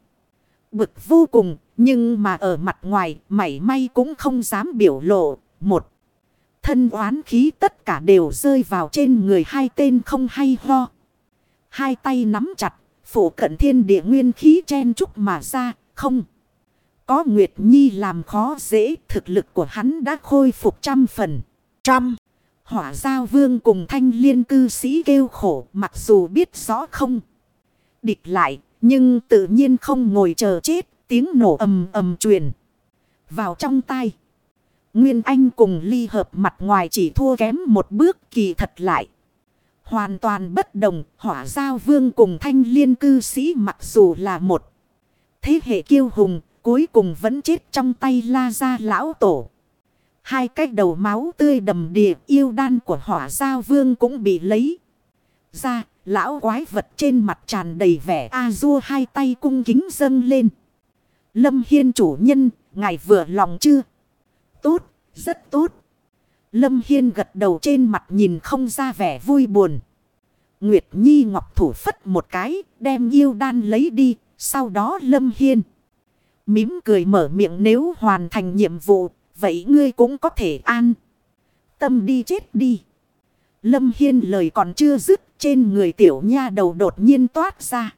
Bực vô cùng, nhưng mà ở mặt ngoài mảy may cũng không dám biểu lộ. Một, thân oán khí tất cả đều rơi vào trên người hai tên không hay ho. Hai tay nắm chặt, phủ cận thiên địa nguyên khí chen chúc mà ra, không. Có Nguyệt Nhi làm khó dễ, thực lực của hắn đã khôi phục trăm phần. Trăm. Hỏa giao vương cùng thanh liên cư sĩ kêu khổ mặc dù biết rõ không. Địch lại, nhưng tự nhiên không ngồi chờ chết, tiếng nổ ầm ầm truyền. Vào trong tay. Nguyên Anh cùng ly hợp mặt ngoài chỉ thua kém một bước kỳ thật lại. Hoàn toàn bất đồng, hỏa giao vương cùng thanh liên cư sĩ mặc dù là một. Thế hệ kiêu hùng, cuối cùng vẫn chết trong tay la gia lão tổ. Hai cái đầu máu tươi đầm đìa yêu đan của hỏa giao vương cũng bị lấy ra. Lão quái vật trên mặt tràn đầy vẻ A-dua hai tay cung kính dâng lên. Lâm Hiên chủ nhân, ngài vừa lòng chưa? Tốt, rất tốt. Lâm Hiên gật đầu trên mặt nhìn không ra vẻ vui buồn. Nguyệt Nhi Ngọc thủ phất một cái, đem yêu đan lấy đi, sau đó Lâm Hiên. Mím cười mở miệng nếu hoàn thành nhiệm vụ, vậy ngươi cũng có thể an. Tâm đi chết đi. Lâm Hiên lời còn chưa dứt, trên người tiểu nha đầu đột nhiên toát ra.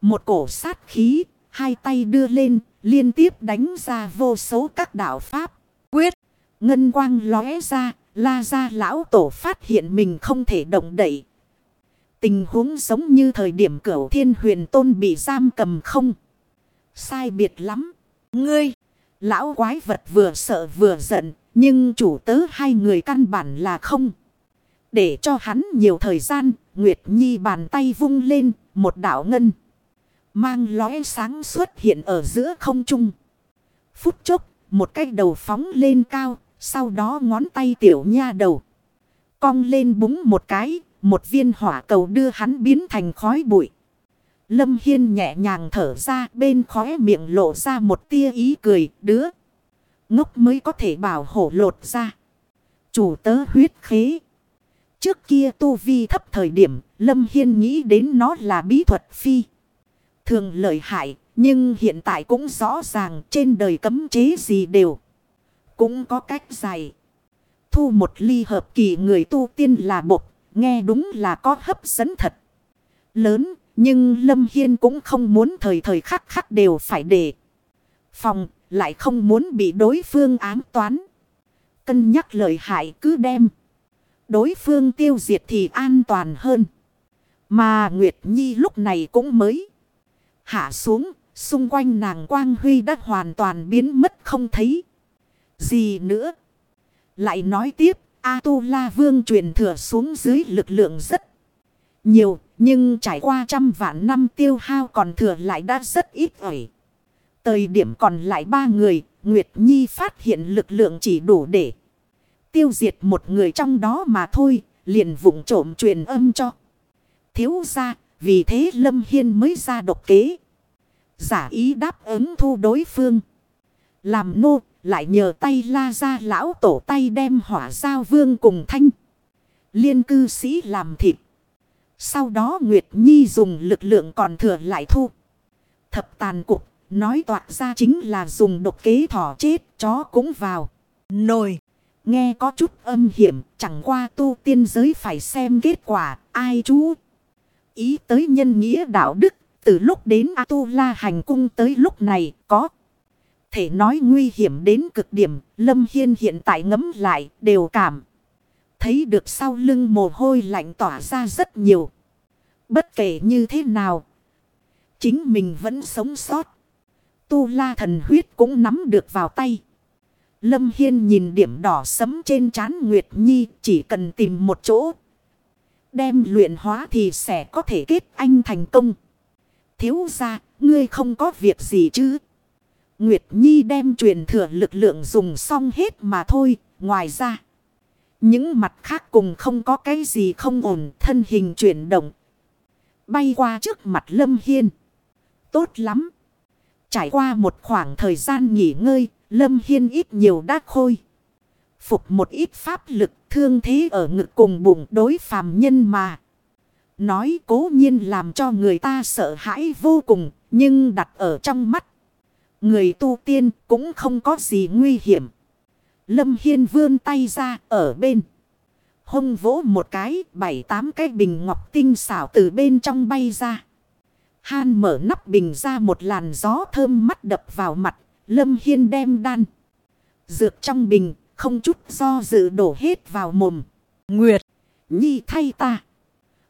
Một cổ sát khí, hai tay đưa lên, liên tiếp đánh ra vô số các đạo pháp. Quyết, ngân quang lóe ra, la ra lão tổ phát hiện mình không thể động đậy. Tình huống giống như thời điểm cửu thiên huyền tôn bị giam cầm không. Sai biệt lắm. Ngươi, lão quái vật vừa sợ vừa giận, nhưng chủ tớ hai người căn bản là không. Để cho hắn nhiều thời gian, Nguyệt Nhi bàn tay vung lên, một đảo ngân. Mang lóe sáng xuất hiện ở giữa không trung. Phút chốc, một cái đầu phóng lên cao, sau đó ngón tay tiểu nha đầu. Cong lên búng một cái, một viên hỏa cầu đưa hắn biến thành khói bụi. Lâm Hiên nhẹ nhàng thở ra, bên khóe miệng lộ ra một tia ý cười, đứa. Ngốc mới có thể bảo hổ lột ra. Chủ tớ huyết khí Trước kia tu vi thấp thời điểm, Lâm Hiên nghĩ đến nó là bí thuật phi. Thường lợi hại, nhưng hiện tại cũng rõ ràng trên đời cấm chế gì đều. Cũng có cách dạy. Thu một ly hợp kỳ người tu tiên là bột nghe đúng là có hấp dẫn thật. Lớn nhưng Lâm Hiên cũng không muốn thời thời khắc khắc đều phải để. Phòng lại không muốn bị đối phương ám toán. Cân nhắc lợi hại cứ đem. Đối phương tiêu diệt thì an toàn hơn. Mà Nguyệt Nhi lúc này cũng mới hạ xuống. Xung quanh nàng Quang Huy đã hoàn toàn biến mất không thấy. Gì nữa? Lại nói tiếp, A-tu-la vương truyền thừa xuống dưới lực lượng rất nhiều. Nhưng trải qua trăm vạn năm tiêu hao còn thừa lại đã rất ít ỏi. Thời điểm còn lại ba người, Nguyệt Nhi phát hiện lực lượng chỉ đủ để tiêu diệt một người trong đó mà thôi, liền vụng trộm truyền âm cho. Thiếu ra, vì thế Lâm Hiên mới ra độc kế. Giả ý đáp ứng thu đối phương. Làm nô, lại nhờ tay la ra lão tổ tay đem hỏa giao vương cùng thanh. Liên cư sĩ làm thịt. Sau đó Nguyệt Nhi dùng lực lượng còn thừa lại thu. Thập tàn cục, nói tọa ra chính là dùng độc kế thỏ chết, chó cũng vào. Nồi. Nghe có chút âm hiểm, chẳng qua tu tiên giới phải xem kết quả, ai chú. Ý tới nhân nghĩa đạo đức, từ lúc đến A-tu-la hành cung tới lúc này có. Thể nói nguy hiểm đến cực điểm, Lâm Hiên hiện tại ngấm lại, đều cảm. Thấy được sau lưng mồ hôi lạnh tỏa ra rất nhiều. Bất kể như thế nào, chính mình vẫn sống sót. Tu la thần huyết cũng nắm được vào tay. Lâm Hiên nhìn điểm đỏ sấm trên trán Nguyệt Nhi chỉ cần tìm một chỗ. Đem luyện hóa thì sẽ có thể kết anh thành công. Thiếu ra, ngươi không có việc gì chứ? Nguyệt Nhi đem truyền thừa lực lượng dùng xong hết mà thôi, ngoài ra. Những mặt khác cùng không có cái gì không ổn, thân hình chuyển động. Bay qua trước mặt Lâm Hiên. Tốt lắm. Trải qua một khoảng thời gian nghỉ ngơi, Lâm Hiên ít nhiều đã khôi. Phục một ít pháp lực thương thế ở ngực cùng bụng đối phàm nhân mà. Nói cố nhiên làm cho người ta sợ hãi vô cùng, nhưng đặt ở trong mắt. Người tu tiên cũng không có gì nguy hiểm. Lâm Hiên vươn tay ra ở bên. Hông vỗ một cái, bảy tám cái bình ngọc tinh xảo từ bên trong bay ra. Han mở nắp bình ra một làn gió thơm mắt đập vào mặt. Lâm Hiên đem đan. Dược trong bình, không chút do dự đổ hết vào mồm. Nguyệt, nhi thay ta.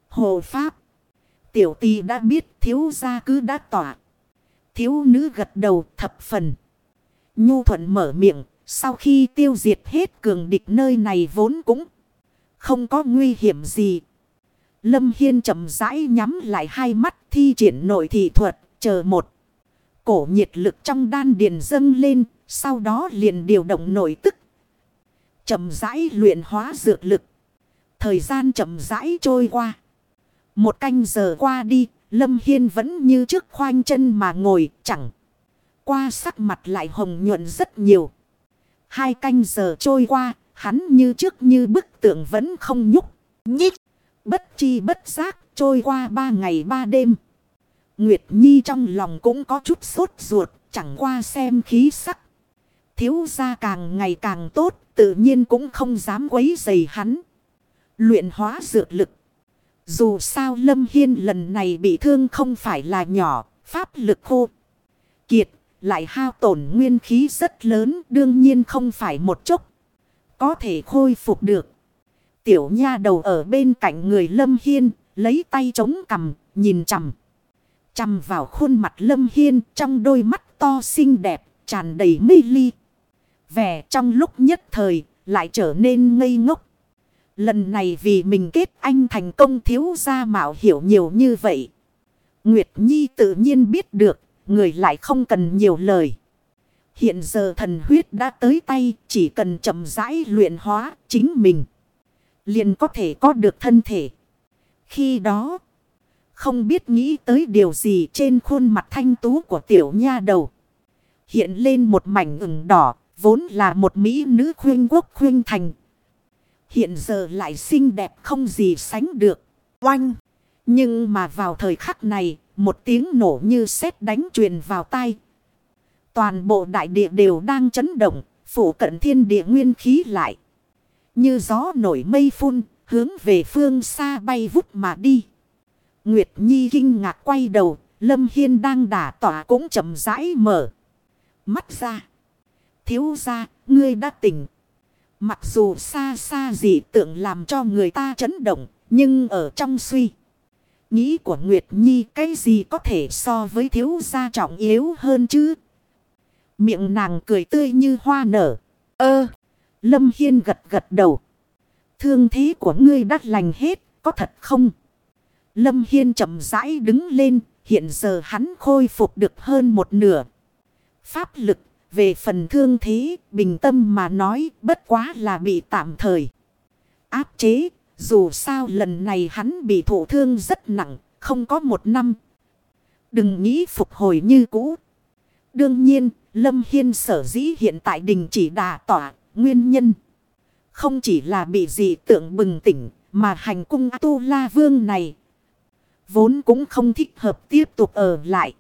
Hồ Pháp. Tiểu tì đã biết thiếu gia cứ đã tỏa. Thiếu nữ gật đầu thập phần. Nhu thuận mở miệng. Sau khi tiêu diệt hết cường địch nơi này vốn cũng không có nguy hiểm gì. Lâm Hiên chậm rãi nhắm lại hai mắt thi triển nội thị thuật, chờ một. Cổ nhiệt lực trong đan điền dâng lên, sau đó liền điều động nội tức. Chậm rãi luyện hóa dược lực. Thời gian chậm rãi trôi qua. Một canh giờ qua đi, Lâm Hiên vẫn như trước khoanh chân mà ngồi, chẳng. Qua sắc mặt lại hồng nhuận rất nhiều. Hai canh giờ trôi qua, hắn như trước như bức tượng vẫn không nhúc, nhích. Bất chi bất giác, trôi qua ba ngày ba đêm. Nguyệt Nhi trong lòng cũng có chút sốt ruột, chẳng qua xem khí sắc. Thiếu gia càng ngày càng tốt, tự nhiên cũng không dám quấy dày hắn. Luyện hóa dược lực. Dù sao Lâm Hiên lần này bị thương không phải là nhỏ, pháp lực khô. Kiệt, lại hao tổn nguyên khí rất lớn, đương nhiên không phải một chút. Có thể khôi phục được. Tiểu nha đầu ở bên cạnh người Lâm Hiên, lấy tay chống cằm, nhìn chằm. Chằm vào khuôn mặt Lâm Hiên trong đôi mắt to xinh đẹp, tràn đầy mê ly. Vẻ trong lúc nhất thời, lại trở nên ngây ngốc. Lần này vì mình kết anh thành công thiếu ra mạo hiểu nhiều như vậy. Nguyệt Nhi tự nhiên biết được, người lại không cần nhiều lời. Hiện giờ thần huyết đã tới tay, chỉ cần chậm rãi luyện hóa chính mình. Liền có thể có được thân thể. Khi đó, không biết nghĩ tới điều gì trên khuôn mặt thanh tú của tiểu nha đầu. Hiện lên một mảnh ửng đỏ, vốn là một mỹ nữ khuyên quốc khuyên thành. Hiện giờ lại xinh đẹp không gì sánh được. Oanh! Nhưng mà vào thời khắc này, một tiếng nổ như sét đánh truyền vào tai. Toàn bộ đại địa đều đang chấn động, phủ cận thiên địa nguyên khí lại. Như gió nổi mây phun, hướng về phương xa bay vút mà đi. Nguyệt Nhi kinh ngạc quay đầu, Lâm Hiên đang đả tỏa cũng chậm rãi mở. Mắt ra. Thiếu ra, ngươi đã tỉnh. Mặc dù xa xa dị tượng làm cho người ta chấn động, nhưng ở trong suy. Nghĩ của Nguyệt Nhi cái gì có thể so với thiếu gia trọng yếu hơn chứ? Miệng nàng cười tươi như hoa nở. Ơ! Lâm Hiên gật gật đầu. Thương thế của ngươi đắt lành hết, có thật không? Lâm Hiên chậm rãi đứng lên, hiện giờ hắn khôi phục được hơn một nửa. Pháp lực, về phần thương thế, bình tâm mà nói, bất quá là bị tạm thời. Áp chế, dù sao lần này hắn bị thổ thương rất nặng, không có một năm. Đừng nghĩ phục hồi như cũ. Đương nhiên, Lâm Hiên sở dĩ hiện tại đình chỉ đà tỏa, nguyên nhân. Không chỉ là bị dị tượng bừng tỉnh, mà hành cung tu la vương này. Vốn cũng không thích hợp tiếp tục ở lại.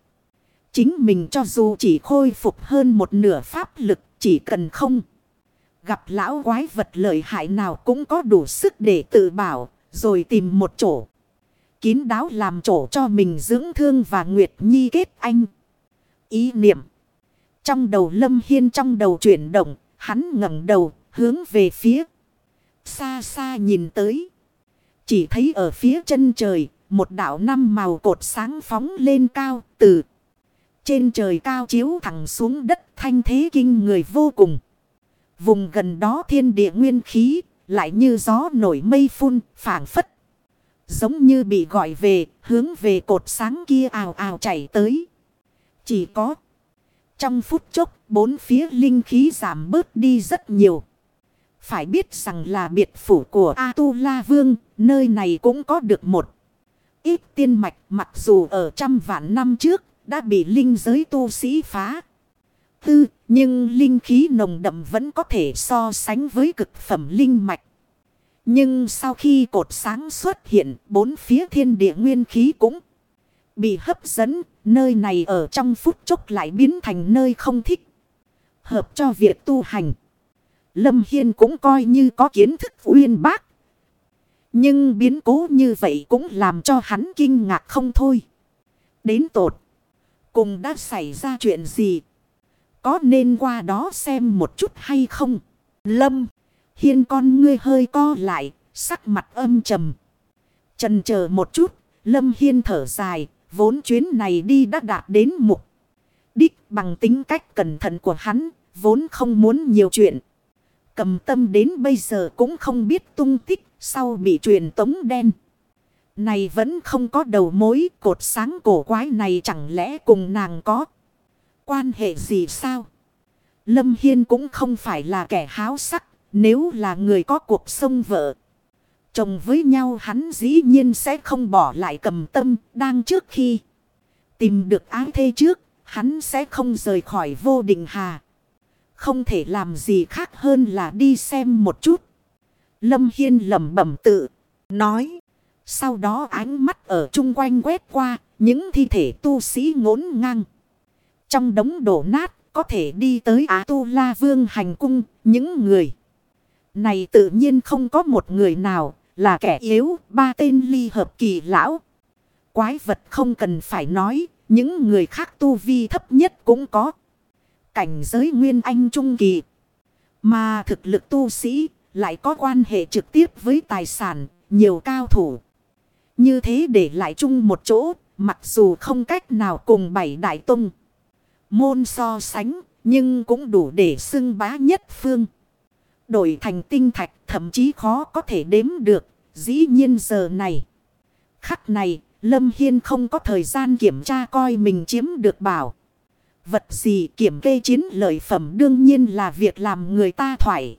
Chính mình cho dù chỉ khôi phục hơn một nửa pháp lực, chỉ cần không. gặp lão quái vật lợi hại nào cũng có đủ sức để tự bảo, rồi tìm một chỗ. Kín đáo làm chỗ cho mình dưỡng thương và Nguyệt Nhi kết anh. Ý niệm. Trong đầu Lâm Hiên trong đầu chuyển động, hắn ngẩng đầu, hướng về phía. Xa xa nhìn tới. Chỉ thấy ở phía chân trời, một đảo năm màu cột sáng phóng lên cao từ. Trên trời cao chiếu thẳng xuống đất thanh thế kinh người vô cùng. Vùng gần đó thiên địa nguyên khí, lại như gió nổi mây phun, phảng phất. Giống như bị gọi về, hướng về cột sáng kia ào ào chảy tới. Chỉ có trong phút chốc, bốn phía linh khí giảm bớt đi rất nhiều. Phải biết rằng là biệt phủ của A-tu-la Vương, nơi này cũng có được một ít tiên mạch mặc dù ở trăm vạn năm trước đã bị linh giới tu sĩ phá. Tư, nhưng linh khí nồng đậm vẫn có thể so sánh với cực phẩm linh mạch. Nhưng sau khi cột sáng xuất hiện, bốn phía thiên địa nguyên khí cũng bị hấp dẫn, nơi này ở trong phút chốc lại biến thành nơi không thích. Hợp cho việc tu hành. Lâm Hiên cũng coi như có kiến thức uyên bác. Nhưng biến cố như vậy cũng làm cho hắn kinh ngạc không thôi. Đến tột. Cùng đã xảy ra chuyện gì? Có nên qua đó xem một chút hay không? Lâm. Hiên con ngươi hơi co lại. Sắc mặt âm trầm. Trần chờ một chút. Lâm Hiên thở dài. Vốn chuyến này đi đã đạt đến mục. Đích bằng tính cách cẩn thận của hắn. Vốn không muốn nhiều chuyện. Cầm tâm đến bây giờ cũng không biết tung tích. Sau bị truyền tống đen. Này vẫn không có đầu mối. Cột sáng cổ quái này chẳng lẽ cùng nàng có. Quan hệ gì sao? Lâm Hiên cũng không phải là kẻ háo sắc. Nếu là người có cuộc sông vợ. Chồng với nhau hắn dĩ nhiên sẽ không bỏ lại cầm tâm đang trước khi tìm được ái thê trước, hắn sẽ không rời khỏi vô định hà. Không thể làm gì khác hơn là đi xem một chút. Lâm Hiên lẩm bẩm tự, nói. Sau đó ánh mắt ở chung quanh quét qua, những thi thể tu sĩ ngốn ngang. Trong đống đổ nát, có thể đi tới Á Tu La Vương hành cung, những người. Này tự nhiên không có một người nào là kẻ yếu, ba tên ly hợp kỳ lão. Quái vật không cần phải nói, những người khác tu vi thấp nhất cũng có. Cảnh giới nguyên anh trung kỳ. Mà thực lực tu sĩ lại có quan hệ trực tiếp với tài sản, nhiều cao thủ. Như thế để lại chung một chỗ, mặc dù không cách nào cùng bảy đại tung. Môn so sánh, nhưng cũng đủ để xưng bá nhất phương đổi thành tinh thạch thậm chí khó có thể đếm được. Dĩ nhiên giờ này. Khắc này, Lâm Hiên không có thời gian kiểm tra coi mình chiếm được bảo. Vật gì kiểm kê chiến lợi phẩm đương nhiên là việc làm người ta thoải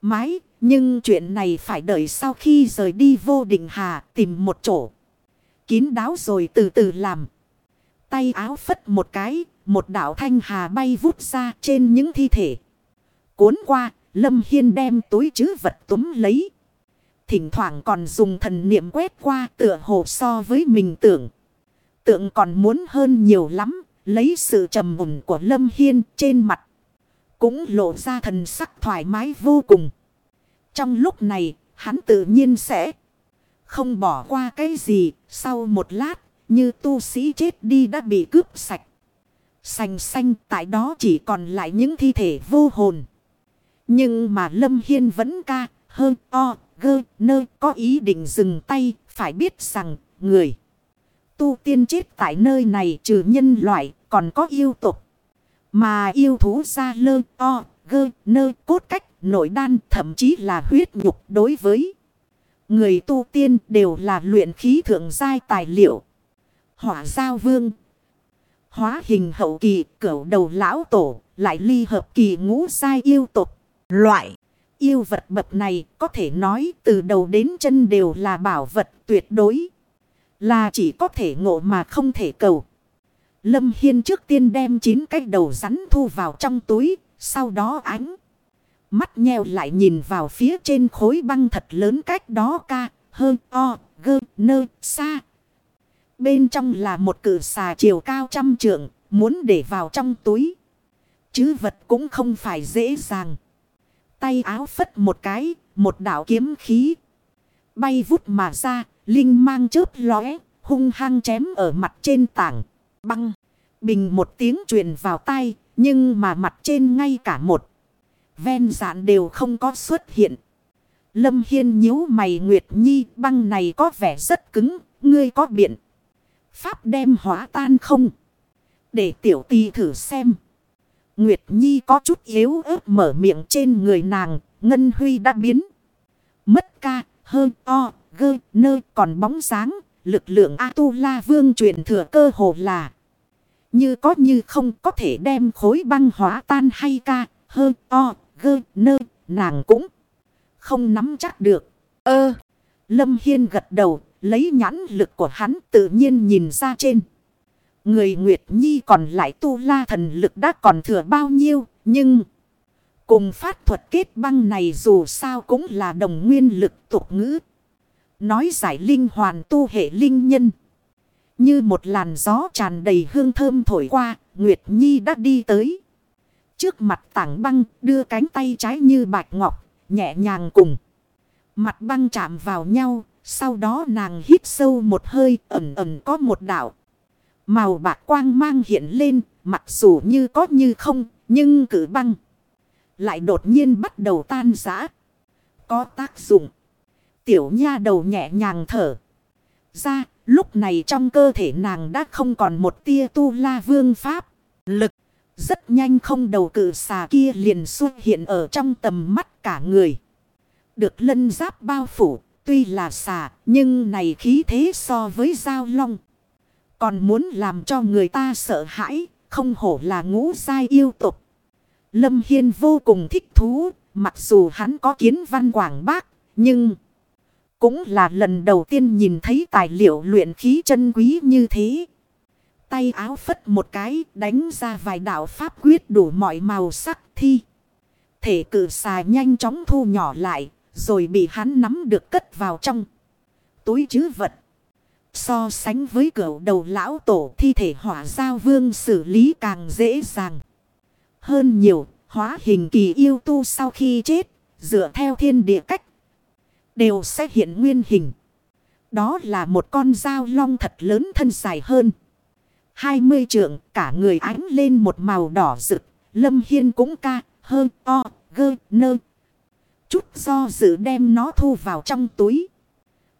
mái. Nhưng chuyện này phải đợi sau khi rời đi vô định hà tìm một chỗ. Kín đáo rồi từ từ làm. Tay áo phất một cái, một đảo thanh hà bay vút ra trên những thi thể. Cuốn qua, Lâm Hiên đem túi chứ vật túm lấy. Thỉnh thoảng còn dùng thần niệm quét qua tựa hồ so với mình tưởng. Tượng còn muốn hơn nhiều lắm. Lấy sự trầm mùn của Lâm Hiên trên mặt. Cũng lộ ra thần sắc thoải mái vô cùng. Trong lúc này hắn tự nhiên sẽ không bỏ qua cái gì. Sau một lát như tu sĩ chết đi đã bị cướp sạch. Sành xanh tại đó chỉ còn lại những thi thể vô hồn. Nhưng mà Lâm Hiên vẫn ca, hơn o, gơ, nơ có ý định dừng tay, phải biết rằng người tu tiên chết tại nơi này trừ nhân loại còn có yêu tục. Mà yêu thú ra lơ, o, gơ, nơ cốt cách, nội đan, thậm chí là huyết nhục đối với người tu tiên đều là luyện khí thượng giai tài liệu. Hỏa giao vương. Hóa hình hậu kỳ, cửu đầu lão tổ, lại ly hợp kỳ ngũ giai yêu tục. Loại yêu vật bậc này có thể nói từ đầu đến chân đều là bảo vật tuyệt đối. Là chỉ có thể ngộ mà không thể cầu. Lâm Hiên trước tiên đem chín cái đầu rắn thu vào trong túi. Sau đó ánh. Mắt nheo lại nhìn vào phía trên khối băng thật lớn cách đó ca. Hơn o, gơ, nơ, xa. Bên trong là một cử xà chiều cao trăm trượng. Muốn để vào trong túi. Chứ vật cũng không phải dễ dàng. Tay áo phất một cái, một đạo kiếm khí. Bay vút mà ra, linh mang chớp lóe, hung hăng chém ở mặt trên tảng. Băng, bình một tiếng truyền vào tay, nhưng mà mặt trên ngay cả một. Ven dạn đều không có xuất hiện. Lâm Hiên nhíu mày Nguyệt Nhi băng này có vẻ rất cứng, ngươi có biện. Pháp đem hóa tan không? Để tiểu tì thử xem. Nguyệt Nhi có chút yếu ớt mở miệng trên người nàng, Ngân Huy đã biến. Mất ca, hơn o, gơ, nơ còn bóng sáng, lực lượng A-tu-la vương truyền thừa cơ hồ là. Như có như không có thể đem khối băng hóa tan hay ca, hơn o, gơ, nơ, nàng cũng không nắm chắc được. Ơ, Lâm Hiên gật đầu, lấy nhãn lực của hắn tự nhiên nhìn ra trên. Người Nguyệt Nhi còn lại tu la thần lực đã còn thừa bao nhiêu, nhưng... Cùng phát thuật kết băng này dù sao cũng là đồng nguyên lực tục ngữ. Nói giải linh hoàn tu hệ linh nhân. Như một làn gió tràn đầy hương thơm thổi qua, Nguyệt Nhi đã đi tới. Trước mặt tảng băng đưa cánh tay trái như bạch ngọc, nhẹ nhàng cùng. Mặt băng chạm vào nhau, sau đó nàng hít sâu một hơi ẩn ẩn có một đảo. Màu bạc quang mang hiện lên, mặc dù như có như không, nhưng cử băng. Lại đột nhiên bắt đầu tan rã. Có tác dụng. Tiểu nha đầu nhẹ nhàng thở. Ra, lúc này trong cơ thể nàng đã không còn một tia tu la vương pháp. Lực. Rất nhanh không đầu cử xà kia liền xuất hiện ở trong tầm mắt cả người. Được lân giáp bao phủ, tuy là xà, nhưng này khí thế so với dao long. Còn muốn làm cho người ta sợ hãi, không hổ là ngũ sai yêu tục. Lâm Hiên vô cùng thích thú, mặc dù hắn có kiến văn quảng bác, nhưng... Cũng là lần đầu tiên nhìn thấy tài liệu luyện khí chân quý như thế. Tay áo phất một cái đánh ra vài đạo pháp quyết đủ mọi màu sắc thi. Thể cử xà nhanh chóng thu nhỏ lại rồi bị hắn nắm được cất vào trong túi chứ vật. So sánh với cửa đầu lão tổ thi thể hỏa giao vương xử lý càng dễ dàng. Hơn nhiều, hóa hình kỳ yêu tu sau khi chết, dựa theo thiên địa cách, đều sẽ hiện nguyên hình. Đó là một con dao long thật lớn thân dài hơn. 20 trượng, cả người ánh lên một màu đỏ rực, lâm hiên cũng ca, hơn, o, gơ, nơ. Chút do dự đem nó thu vào trong túi.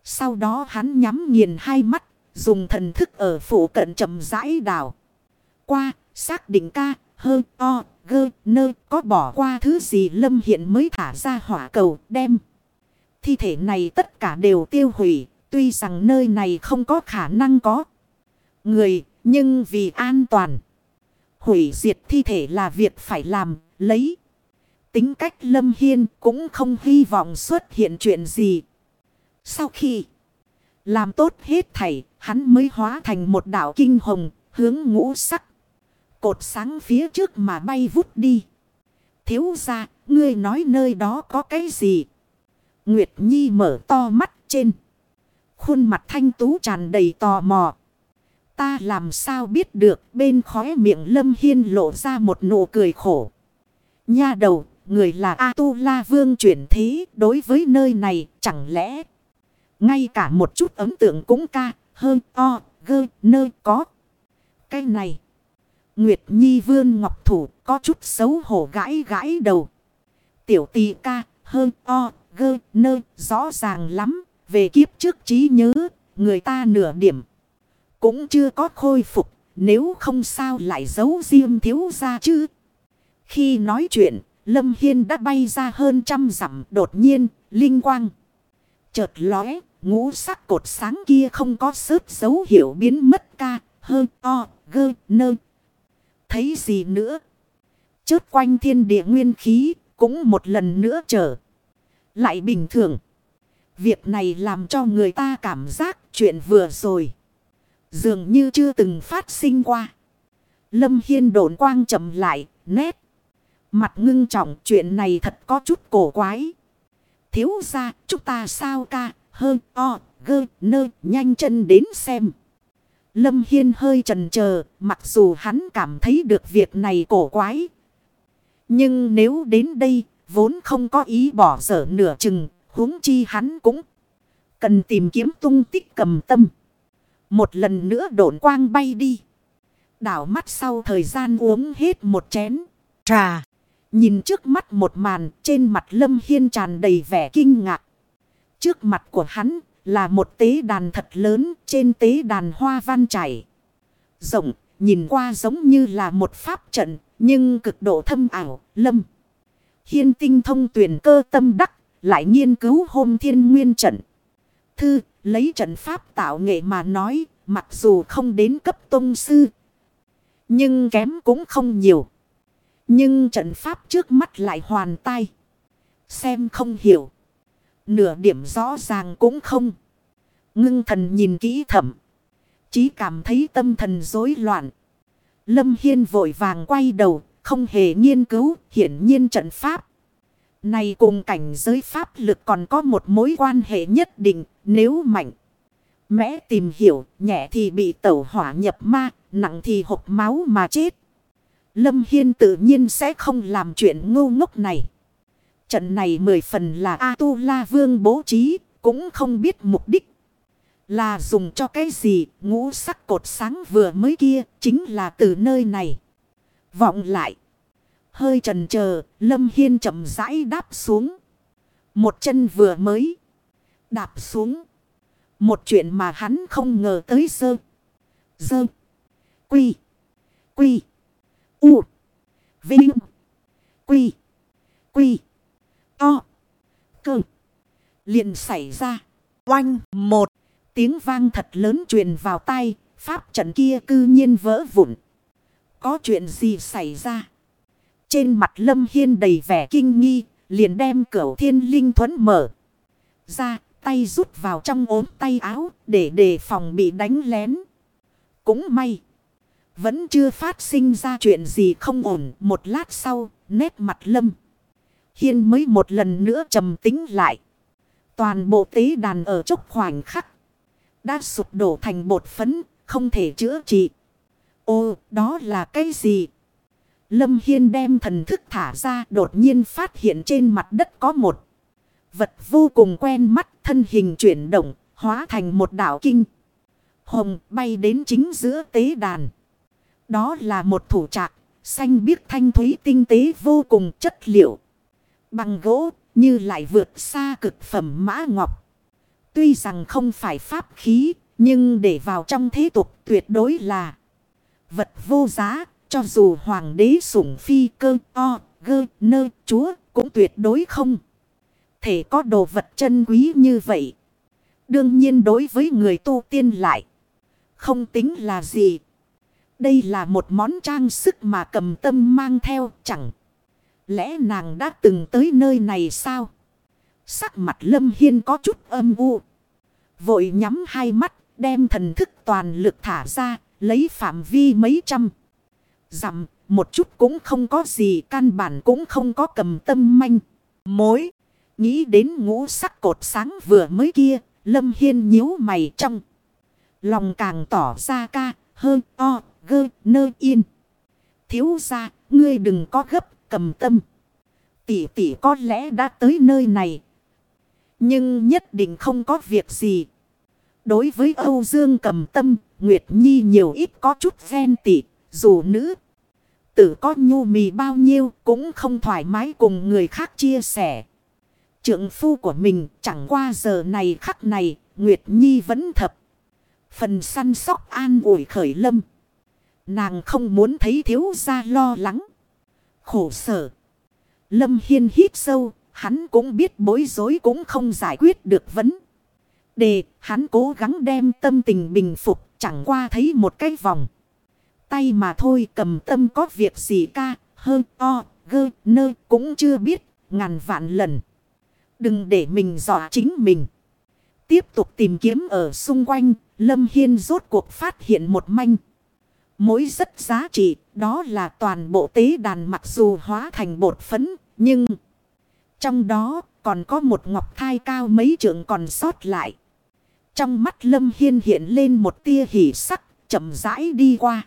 Sau đó hắn nhắm nghiền hai mắt, dùng thần thức ở phủ cận chậm rãi đào Qua, xác định ca, hơn o, gơ, nơ, có bỏ qua thứ gì lâm hiện mới thả ra hỏa cầu, đem. Thi thể này tất cả đều tiêu hủy, tuy rằng nơi này không có khả năng có người, nhưng vì an toàn. Hủy diệt thi thể là việc phải làm, lấy. Tính cách Lâm Hiên cũng không hy vọng xuất hiện chuyện gì. Sau khi làm tốt hết thảy, hắn mới hóa thành một đảo kinh hồng, hướng ngũ sắc. Cột sáng phía trước mà bay vút đi. Thiếu ra, ngươi nói nơi đó có cái gì? Nguyệt Nhi mở to mắt trên. Khuôn mặt thanh tú tràn đầy tò mò. Ta làm sao biết được bên khóe miệng Lâm Hiên lộ ra một nụ cười khổ. Nha đầu, người là A-tu-la vương chuyển thế đối với nơi này chẳng lẽ... Ngay cả một chút ấn tượng cũng ca, hơn o, gơ, nơ có. Cái này. Nguyệt Nhi vương ngọc thủ có chút xấu hổ gãi gãi đầu. Tiểu tì ca, hơn o, gơ, nơ, rõ ràng lắm. Về kiếp trước trí nhớ, người ta nửa điểm. Cũng chưa có khôi phục, nếu không sao lại giấu riêng thiếu ra chứ. Khi nói chuyện, Lâm Hiên đã bay ra hơn trăm dặm đột nhiên, linh quang. Chợt lóe, ngũ sắc cột sáng kia không có sớt dấu hiệu biến mất ca, Hơ to gơ, nơ. Thấy gì nữa? Chớt quanh thiên địa nguyên khí, cũng một lần nữa trở. Lại bình thường. Việc này làm cho người ta cảm giác chuyện vừa rồi. Dường như chưa từng phát sinh qua. Lâm Hiên độn quang chậm lại, nét. Mặt ngưng trọng chuyện này thật có chút cổ quái. Thiếu ra, chúng ta sao ca, hơn o, gơ, nơ, nhanh chân đến xem. Lâm Hiên hơi trần chờ mặc dù hắn cảm thấy được việc này cổ quái. Nhưng nếu đến đây, vốn không có ý bỏ dở nửa chừng, huống chi hắn cũng cần tìm kiếm tung tích cầm tâm. Một lần nữa độn quang bay đi. Đảo mắt sau thời gian uống hết một chén. Trà. Nhìn trước mắt một màn trên mặt Lâm Hiên tràn đầy vẻ kinh ngạc. Trước mặt của hắn là một tế đàn thật lớn trên tế đàn hoa văn chảy. Rộng, nhìn qua giống như là một pháp trận, nhưng cực độ thâm ảo. Lâm Hiên tinh thông tuyển cơ tâm đắc, lại nghiên cứu hôm thiên nguyên trận. Thư lấy trận pháp tạo nghệ mà nói, mặc dù không đến cấp tông sư. Nhưng kém cũng không nhiều. Nhưng trận pháp trước mắt lại hoàn tay. Xem không hiểu. Nửa điểm rõ ràng cũng không. Ngưng thần nhìn kỹ thẩm. Chí cảm thấy tâm thần rối loạn. Lâm Hiên vội vàng quay đầu. Không hề nghiên cứu, hiển nhiên trận pháp. Này cùng cảnh giới pháp lực còn có một mối quan hệ nhất định nếu mạnh. Mẽ tìm hiểu nhẹ thì bị tẩu hỏa nhập ma nặng thì hộp máu mà chết. Lâm Hiên tự nhiên sẽ không làm chuyện ngu ngốc này. Trận này mười phần là A-tu-la vương bố trí, cũng không biết mục đích. Là dùng cho cái gì, ngũ sắc cột sáng vừa mới kia, chính là từ nơi này. Vọng lại. Hơi trần chờ Lâm Hiên chậm rãi đáp xuống. Một chân vừa mới. Đạp xuống. Một chuyện mà hắn không ngờ tới sơ. sơ Quy. Quy. U. Vinh. Quy. Quy. To. Cơ. liền xảy ra. Oanh. Một. Tiếng vang thật lớn truyền vào tay. Pháp trận kia cư nhiên vỡ vụn. Có chuyện gì xảy ra? Trên mặt Lâm Hiên đầy vẻ kinh nghi. Liền đem cửu thiên linh thuẫn mở. Ra tay rút vào trong ốm tay áo để đề phòng bị đánh lén. Cũng may. Vẫn chưa phát sinh ra chuyện gì không ổn. Một lát sau, nét mặt lâm. Hiên mới một lần nữa trầm tính lại. Toàn bộ tế đàn ở chốc khoảnh khắc. Đã sụp đổ thành bột phấn, không thể chữa trị. Ô, đó là cái gì? Lâm Hiên đem thần thức thả ra đột nhiên phát hiện trên mặt đất có một. Vật vô cùng quen mắt thân hình chuyển động, hóa thành một đảo kinh. Hồng bay đến chính giữa tế đàn. Đó là một thủ trạc, xanh biếc thanh thúy tinh tế vô cùng chất liệu. Bằng gỗ, như lại vượt xa cực phẩm mã ngọc. Tuy rằng không phải pháp khí, nhưng để vào trong thế tục tuyệt đối là vật vô giá. Cho dù hoàng đế sủng phi cơ o, gơ, nơ, chúa cũng tuyệt đối không. Thể có đồ vật chân quý như vậy. Đương nhiên đối với người tu tiên lại. Không tính là gì. Đây là một món trang sức mà cầm tâm mang theo chẳng. Lẽ nàng đã từng tới nơi này sao? Sắc mặt lâm hiên có chút âm u. Vội nhắm hai mắt đem thần thức toàn lực thả ra. Lấy phạm vi mấy trăm. Dặm một chút cũng không có gì căn bản cũng không có cầm tâm manh. Mối. Nghĩ đến ngũ sắc cột sáng vừa mới kia. Lâm Hiên nhíu mày trong. Lòng càng tỏ ra ca. Hơn o gơ nơ yên. Thiếu ra, ngươi đừng có gấp, cầm tâm. Tỷ tỷ có lẽ đã tới nơi này. Nhưng nhất định không có việc gì. Đối với Âu Dương cầm tâm, Nguyệt Nhi nhiều ít có chút ghen tị, dù nữ. Tử có nhu mì bao nhiêu cũng không thoải mái cùng người khác chia sẻ. Trượng phu của mình chẳng qua giờ này khắc này, Nguyệt Nhi vẫn thập. Phần săn sóc an ủi khởi lâm. Nàng không muốn thấy thiếu gia lo lắng. Khổ sở. Lâm Hiên hít sâu. Hắn cũng biết bối rối cũng không giải quyết được vấn. Đề hắn cố gắng đem tâm tình bình phục. Chẳng qua thấy một cái vòng. Tay mà thôi cầm tâm có việc gì ca. Hơn o gơ nơ cũng chưa biết. Ngàn vạn lần. Đừng để mình dọa chính mình. Tiếp tục tìm kiếm ở xung quanh. Lâm Hiên rốt cuộc phát hiện một manh mối rất giá trị, đó là toàn bộ tế đàn mặc dù hóa thành bột phấn, nhưng trong đó còn có một ngọc thai cao mấy trượng còn sót lại. Trong mắt Lâm Hiên hiện lên một tia hỉ sắc, chậm rãi đi qua.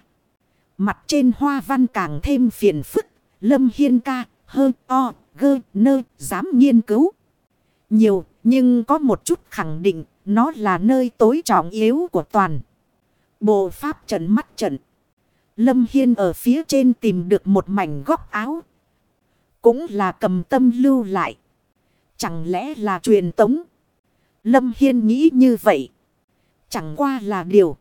Mặt trên hoa văn càng thêm phiền phức, Lâm Hiên ca, hơ, o, gơ nơ dám nghiên cứu. Nhiều nhưng có một chút khẳng định nó là nơi tối trọng yếu của toàn. Bộ pháp trận mắt trận. Lâm Hiên ở phía trên tìm được một mảnh góc áo. Cũng là cầm tâm lưu lại. Chẳng lẽ là truyền tống? Lâm Hiên nghĩ như vậy. Chẳng qua là điều.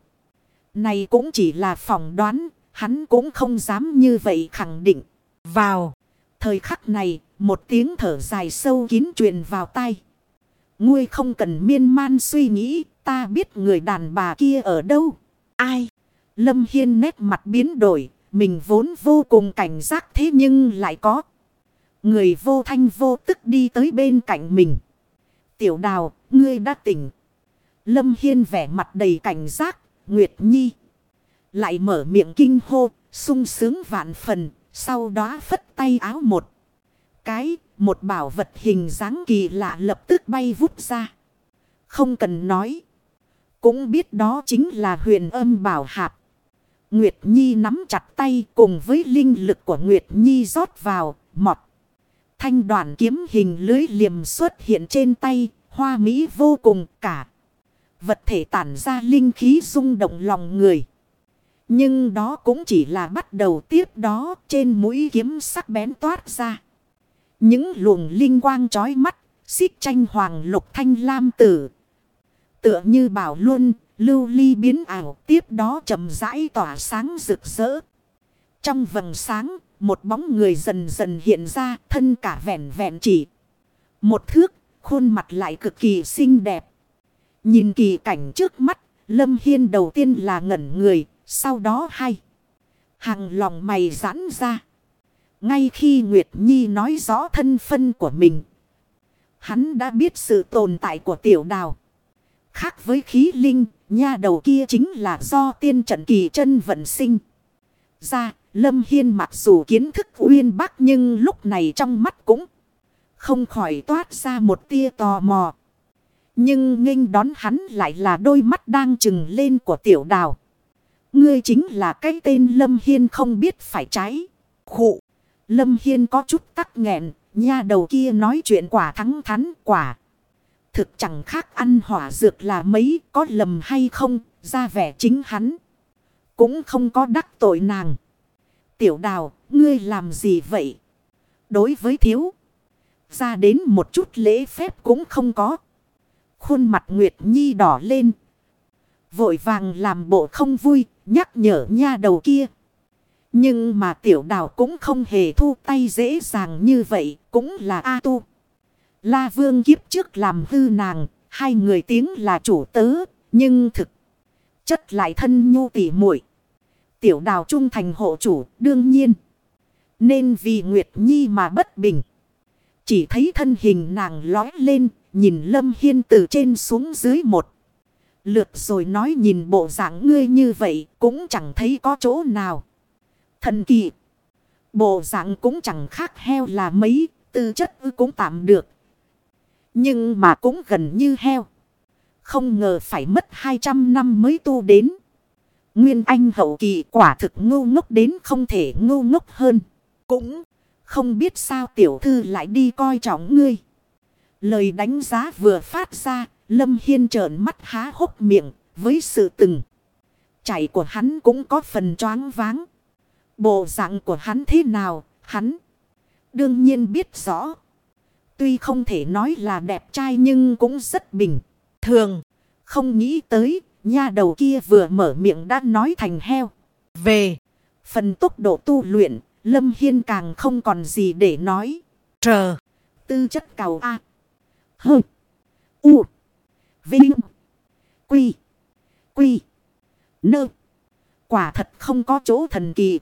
Này cũng chỉ là phỏng đoán. Hắn cũng không dám như vậy khẳng định. Vào. Thời khắc này. Một tiếng thở dài sâu kín truyền vào tai Ngươi không cần miên man suy nghĩ. Ta biết người đàn bà kia ở đâu. Ai? Lâm Hiên nét mặt biến đổi. Mình vốn vô cùng cảnh giác thế nhưng lại có. Người vô thanh vô tức đi tới bên cạnh mình. Tiểu đào, ngươi đã tỉnh. Lâm Hiên vẻ mặt đầy cảnh giác, Nguyệt Nhi. Lại mở miệng kinh hô, sung sướng vạn phần, sau đó phất tay áo một. Cái, một bảo vật hình dáng kỳ lạ lập tức bay vút ra. Không cần nói. Cũng biết đó chính là huyền âm bảo hạp. Nguyệt Nhi nắm chặt tay cùng với linh lực của Nguyệt Nhi rót vào, mọt. Thanh đoàn kiếm hình lưới liềm xuất hiện trên tay, hoa mỹ vô cùng cả. Vật thể tản ra linh khí rung động lòng người. Nhưng đó cũng chỉ là bắt đầu tiếp đó trên mũi kiếm sắc bén toát ra. Những luồng linh quang chói mắt, xích tranh hoàng lục thanh lam tử. Tựa như bảo luôn, lưu ly biến ảo tiếp đó chậm rãi tỏa sáng rực rỡ. Trong vầng sáng, một bóng người dần dần hiện ra thân cả vẹn vẹn chỉ. Một thước, khuôn mặt lại cực kỳ xinh đẹp. Nhìn kỳ cảnh trước mắt, Lâm Hiên đầu tiên là ngẩn người, sau đó hay. Hàng lòng mày giãn ra. Ngay khi Nguyệt Nhi nói rõ thân phân của mình. Hắn đã biết sự tồn tại của tiểu đào. Khác với khí linh, nha đầu kia chính là do tiên trận kỳ chân vận sinh. Ra, Lâm Hiên mặc dù kiến thức uyên bác nhưng lúc này trong mắt cũng không khỏi toát ra một tia tò mò. Nhưng nghênh đón hắn lại là đôi mắt đang trừng lên của tiểu đào. Ngươi chính là cái tên Lâm Hiên không biết phải trái. Khụ. Lâm Hiên có chút tắc nghẹn. Nha đầu kia nói chuyện quả thắng thắn quả. Thực chẳng khác ăn hỏa dược là mấy có lầm hay không. Ra vẻ chính hắn. Cũng không có đắc tội nàng. Tiểu đào, ngươi làm gì vậy? Đối với thiếu. Ra đến một chút lễ phép cũng không có. Khuôn mặt Nguyệt Nhi đỏ lên. Vội vàng làm bộ không vui, nhắc nhở nha đầu kia. Nhưng mà tiểu đào cũng không hề thu tay dễ dàng như vậy, cũng là A tu. La vương kiếp trước làm hư nàng, hai người tiếng là chủ tớ, nhưng thực chất lại thân nhu tỉ muội Tiểu đào trung thành hộ chủ, đương nhiên. Nên vì Nguyệt Nhi mà bất bình. Chỉ thấy thân hình nàng lói lên, nhìn Lâm Hiên từ trên xuống dưới một. Lượt rồi nói nhìn bộ dạng ngươi như vậy cũng chẳng thấy có chỗ nào. Thần kỳ. Bộ dạng cũng chẳng khác heo là mấy, tư chất cũng tạm được. Nhưng mà cũng gần như heo. Không ngờ phải mất 200 năm mới tu đến. Nguyên Anh hậu kỳ quả thực ngu ngốc đến không thể ngu ngốc hơn. Cũng không biết sao tiểu thư lại đi coi trọng ngươi. Lời đánh giá vừa phát ra, Lâm Hiên trợn mắt há hốc miệng với sự từng. Chảy của hắn cũng có phần choáng váng. Bộ dạng của hắn thế nào, hắn đương nhiên biết rõ. Tuy không thể nói là đẹp trai nhưng cũng rất bình thường. Không nghĩ tới Nha đầu kia vừa mở miệng đã nói thành heo. Về. Phần tốc độ tu luyện. Lâm Hiên càng không còn gì để nói. Trờ. Tư chất cầu A. Hơ. U. Vinh. Quy. Quy. Nơ. Quả thật không có chỗ thần kỳ.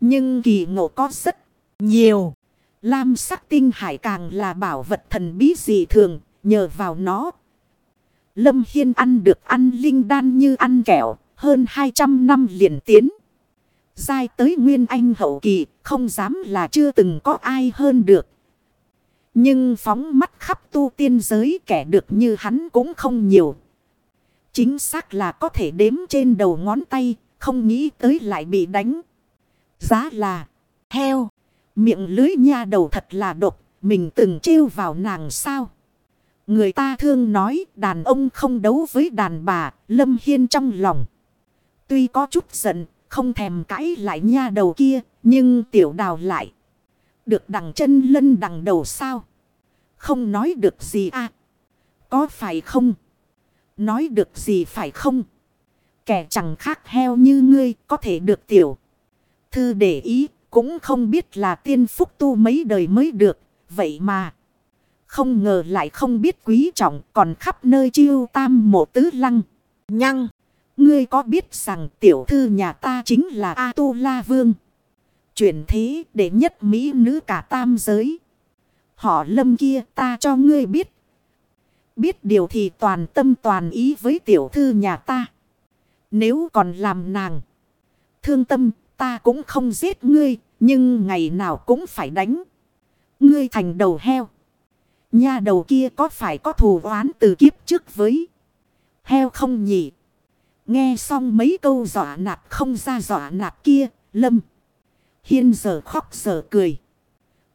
Nhưng kỳ ngộ có rất nhiều. Lam sắc tinh hải càng là bảo vật thần bí dị thường. Nhờ vào nó Lâm Hiên ăn được ăn linh đan như ăn kẹo, hơn 200 năm liền tiến. Giai tới Nguyên Anh hậu kỳ, không dám là chưa từng có ai hơn được. Nhưng phóng mắt khắp tu tiên giới kẻ được như hắn cũng không nhiều. Chính xác là có thể đếm trên đầu ngón tay, không nghĩ tới lại bị đánh. Giá là heo, miệng lưới nha đầu thật là độc, mình từng trêu vào nàng sao? Người ta thương nói đàn ông không đấu với đàn bà, Lâm Hiên trong lòng. Tuy có chút giận, không thèm cãi lại nha đầu kia, nhưng tiểu đào lại. Được đằng chân lân đằng đầu sao? Không nói được gì à? Có phải không? Nói được gì phải không? Kẻ chẳng khác heo như ngươi có thể được tiểu. Thư để ý, cũng không biết là tiên phúc tu mấy đời mới được. Vậy mà. Không ngờ lại không biết quý trọng còn khắp nơi chiêu tam mộ tứ lăng. Nhăng. Ngươi có biết rằng tiểu thư nhà ta chính là A-tu-la vương. Chuyển thế để nhất mỹ nữ cả tam giới. Họ lâm kia ta cho ngươi biết. Biết điều thì toàn tâm toàn ý với tiểu thư nhà ta. Nếu còn làm nàng. Thương tâm ta cũng không giết ngươi. Nhưng ngày nào cũng phải đánh. Ngươi thành đầu heo. Nha đầu kia có phải có thù oán từ kiếp trước với. Heo không nhỉ. Nghe xong mấy câu dọa nạt không ra dọa nạt kia. Lâm. Hiên giờ khóc giờ cười.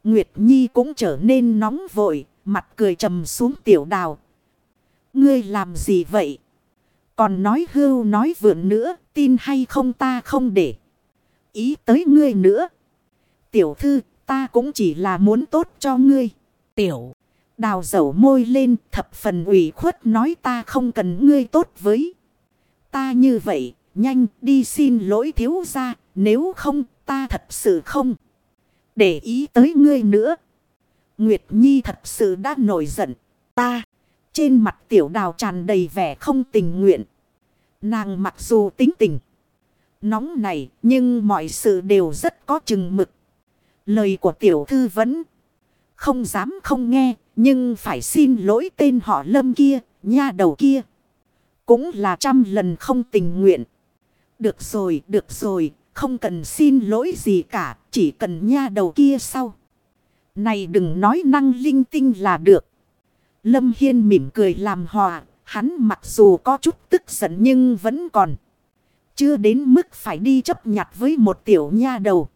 Nguyệt Nhi cũng trở nên nóng vội. Mặt cười trầm xuống tiểu đào. Ngươi làm gì vậy? Còn nói hưu nói vượn nữa. Tin hay không ta không để. Ý tới ngươi nữa. Tiểu thư ta cũng chỉ là muốn tốt cho ngươi. Tiểu. Đào dầu môi lên thập phần ủy khuất nói ta không cần ngươi tốt với. Ta như vậy, nhanh đi xin lỗi thiếu ra, nếu không ta thật sự không. Để ý tới ngươi nữa. Nguyệt Nhi thật sự đã nổi giận. Ta, trên mặt tiểu đào tràn đầy vẻ không tình nguyện. Nàng mặc dù tính tình nóng này, nhưng mọi sự đều rất có chừng mực. Lời của tiểu thư vẫn không dám không nghe, nhưng phải xin lỗi tên họ lâm kia, nha đầu kia. Cũng là trăm lần không tình nguyện. Được rồi, được rồi, không cần xin lỗi gì cả, chỉ cần nha đầu kia sau. Này đừng nói năng linh tinh là được. Lâm Hiên mỉm cười làm hòa, hắn mặc dù có chút tức giận nhưng vẫn còn. Chưa đến mức phải đi chấp nhặt với một tiểu nha đầu.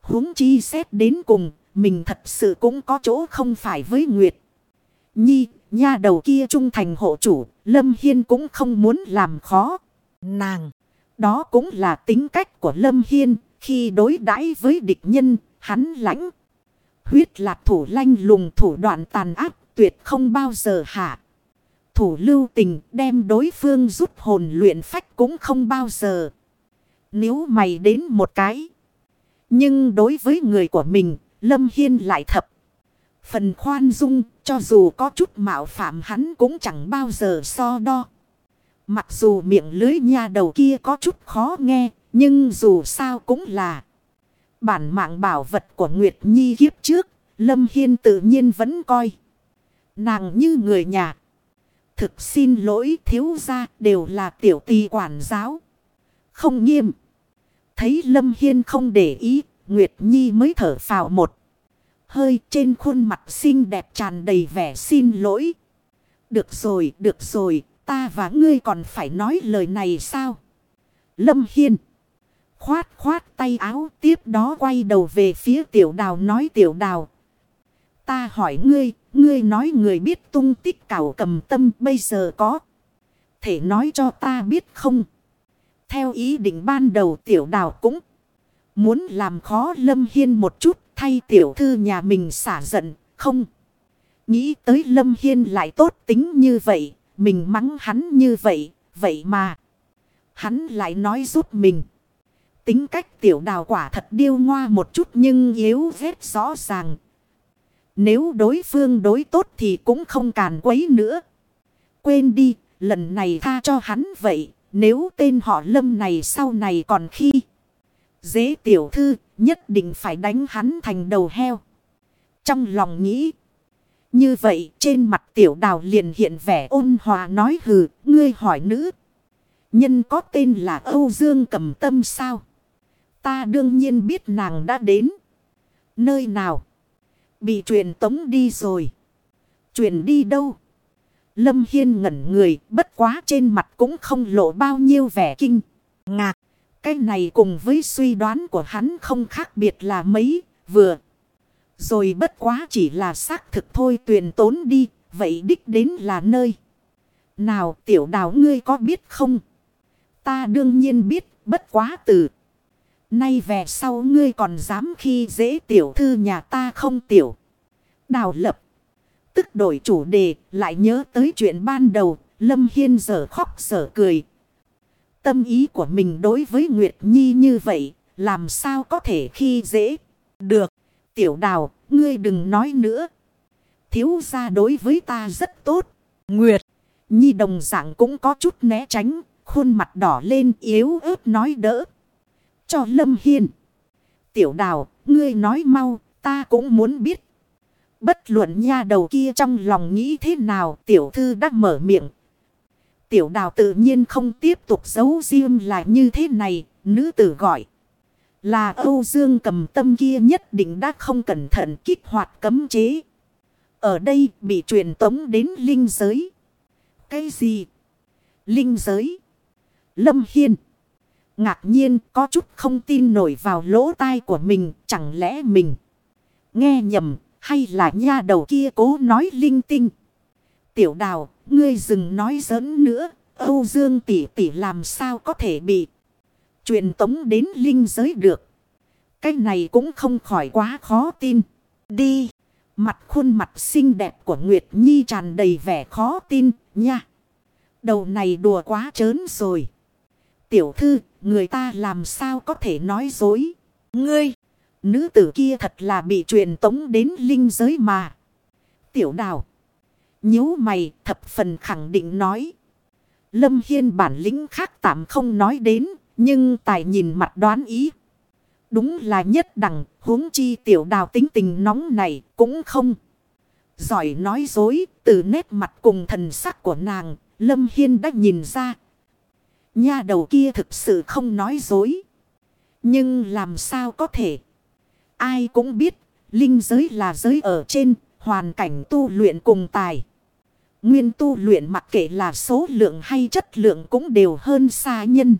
huống chi xét đến cùng, mình thật sự cũng có chỗ không phải với Nguyệt. Nhi, nha đầu kia trung thành hộ chủ, Lâm Hiên cũng không muốn làm khó. Nàng, đó cũng là tính cách của Lâm Hiên, khi đối đãi với địch nhân, hắn lãnh. Huyết lạc thủ lanh lùng thủ đoạn tàn ác, tuyệt không bao giờ hạ. Thủ lưu tình đem đối phương rút hồn luyện phách cũng không bao giờ. Nếu mày đến một cái. Nhưng đối với người của mình, Lâm Hiên lại thập. Phần khoan dung, cho dù có chút mạo phạm hắn cũng chẳng bao giờ so đo. Mặc dù miệng lưới nha đầu kia có chút khó nghe, nhưng dù sao cũng là bản mạng bảo vật của Nguyệt Nhi kiếp trước, Lâm Hiên tự nhiên vẫn coi. Nàng như người nhà. Thực xin lỗi thiếu gia đều là tiểu tì quản giáo. Không nghiêm. Thấy Lâm Hiên không để ý, Nguyệt Nhi mới thở phào một hơi trên khuôn mặt xinh đẹp tràn đầy vẻ xin lỗi. Được rồi, được rồi, ta và ngươi còn phải nói lời này sao? Lâm Hiên. Khoát khoát tay áo tiếp đó quay đầu về phía tiểu đào nói tiểu đào. Ta hỏi ngươi, ngươi nói người biết tung tích cảo cầm tâm bây giờ có. Thể nói cho ta biết không? Theo ý định ban đầu tiểu đào cũng muốn làm khó Lâm Hiên một chút thay tiểu thư nhà mình xả giận, không. Nghĩ tới Lâm Hiên lại tốt tính như vậy, mình mắng hắn như vậy, vậy mà. Hắn lại nói giúp mình. Tính cách tiểu đào quả thật điêu ngoa một chút nhưng yếu vết rõ ràng. Nếu đối phương đối tốt thì cũng không càn quấy nữa. Quên đi, lần này tha cho hắn vậy. Nếu tên họ lâm này sau này còn khi dễ tiểu thư nhất định phải đánh hắn thành đầu heo. Trong lòng nghĩ. Như vậy trên mặt tiểu đào liền hiện vẻ ôn hòa nói hừ, ngươi hỏi nữ. Nhân có tên là Âu Dương cầm tâm sao? Ta đương nhiên biết nàng đã đến. Nơi nào? Bị truyền tống đi rồi. Truyền đi đâu? Lâm Hiên ngẩn người, bất quá trên mặt cũng không lộ bao nhiêu vẻ kinh. Ngạc. Cái này cùng với suy đoán của hắn không khác biệt là mấy, vừa. Rồi bất quá chỉ là xác thực thôi tuyền tốn đi. Vậy đích đến là nơi. Nào tiểu đào ngươi có biết không? Ta đương nhiên biết, bất quá từ. Nay về sau ngươi còn dám khi dễ tiểu thư nhà ta không tiểu. Đào lập. Tức đổi chủ đề, lại nhớ tới chuyện ban đầu. Lâm Hiên giờ khóc giờ cười. Tâm ý của mình đối với Nguyệt Nhi như vậy. Làm sao có thể khi dễ. Được. Tiểu đào ngươi đừng nói nữa. Thiếu gia đối với ta rất tốt. Nguyệt. Nhi đồng dạng cũng có chút né tránh. Khuôn mặt đỏ lên yếu ớt nói đỡ. Cho Lâm Hiên. Tiểu đào, ngươi nói mau, ta cũng muốn biết. Bất luận nha đầu kia trong lòng nghĩ thế nào, tiểu thư đã mở miệng. Tiểu đào tự nhiên không tiếp tục giấu riêng lại như thế này, nữ tử gọi. Là Âu Dương cầm tâm kia nhất định đã không cẩn thận kích hoạt cấm chế. Ở đây bị truyền tống đến linh giới. Cái gì? Linh giới. Lâm Hiên. Ngạc nhiên có chút không tin nổi vào lỗ tai của mình. Chẳng lẽ mình nghe nhầm hay là nha đầu kia cố nói linh tinh. Tiểu đào, ngươi dừng nói giỡn nữa. Âu Dương tỷ tỷ làm sao có thể bị truyền tống đến linh giới được. Cái này cũng không khỏi quá khó tin. Đi. Mặt khuôn mặt xinh đẹp của Nguyệt Nhi tràn đầy vẻ khó tin nha. Đầu này đùa quá trớn rồi. Tiểu thư, người ta làm sao có thể nói dối. Ngươi, nữ tử kia thật là bị truyền tống đến linh giới mà. Tiểu đào, nhíu mày thập phần khẳng định nói. Lâm Hiên bản lĩnh khác tạm không nói đến, nhưng tài nhìn mặt đoán ý. Đúng là nhất đẳng, huống chi tiểu đào tính tình nóng này cũng không. Giỏi nói dối, từ nét mặt cùng thần sắc của nàng, Lâm Hiên đã nhìn ra. Nha đầu kia thực sự không nói dối. Nhưng làm sao có thể? Ai cũng biết, linh giới là giới ở trên, hoàn cảnh tu luyện cùng tài. Nguyên tu luyện mặc kệ là số lượng hay chất lượng cũng đều hơn xa nhân.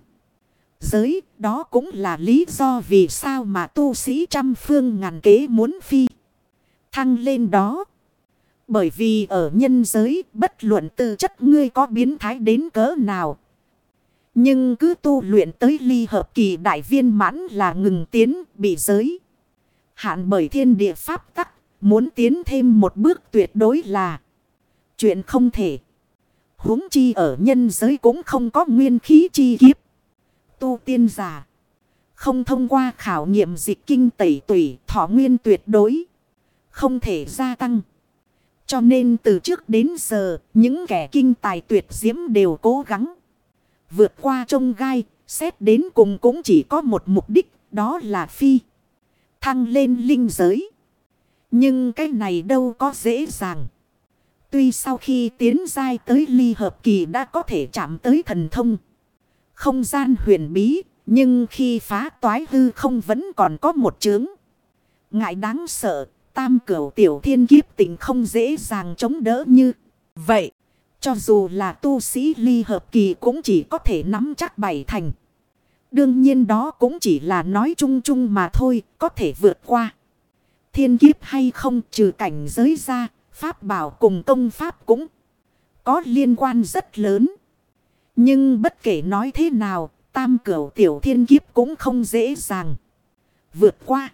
Giới, đó cũng là lý do vì sao mà tu sĩ trăm phương ngàn kế muốn phi. Thăng lên đó. Bởi vì ở nhân giới, bất luận tư chất ngươi có biến thái đến cỡ nào. Nhưng cứ tu luyện tới ly hợp kỳ đại viên mãn là ngừng tiến, bị giới. Hạn bởi thiên địa pháp tắc, muốn tiến thêm một bước tuyệt đối là chuyện không thể. huống chi ở nhân giới cũng không có nguyên khí chi kiếp. Tu tiên giả. Không thông qua khảo nghiệm dịch kinh tẩy tủy thọ nguyên tuyệt đối. Không thể gia tăng. Cho nên từ trước đến giờ, những kẻ kinh tài tuyệt diễm đều cố gắng. Vượt qua trông gai, xét đến cùng cũng chỉ có một mục đích, đó là phi. Thăng lên linh giới. Nhưng cái này đâu có dễ dàng. Tuy sau khi tiến giai tới ly hợp kỳ đã có thể chạm tới thần thông. Không gian huyền bí, nhưng khi phá toái hư không vẫn còn có một chướng. Ngại đáng sợ, tam cửu tiểu thiên kiếp tình không dễ dàng chống đỡ như vậy. Cho dù là tu sĩ ly hợp kỳ cũng chỉ có thể nắm chắc bảy thành. Đương nhiên đó cũng chỉ là nói chung chung mà thôi, có thể vượt qua. Thiên kiếp hay không trừ cảnh giới ra, pháp bảo cùng công pháp cũng có liên quan rất lớn. Nhưng bất kể nói thế nào, tam cửu tiểu thiên kiếp cũng không dễ dàng. Vượt qua.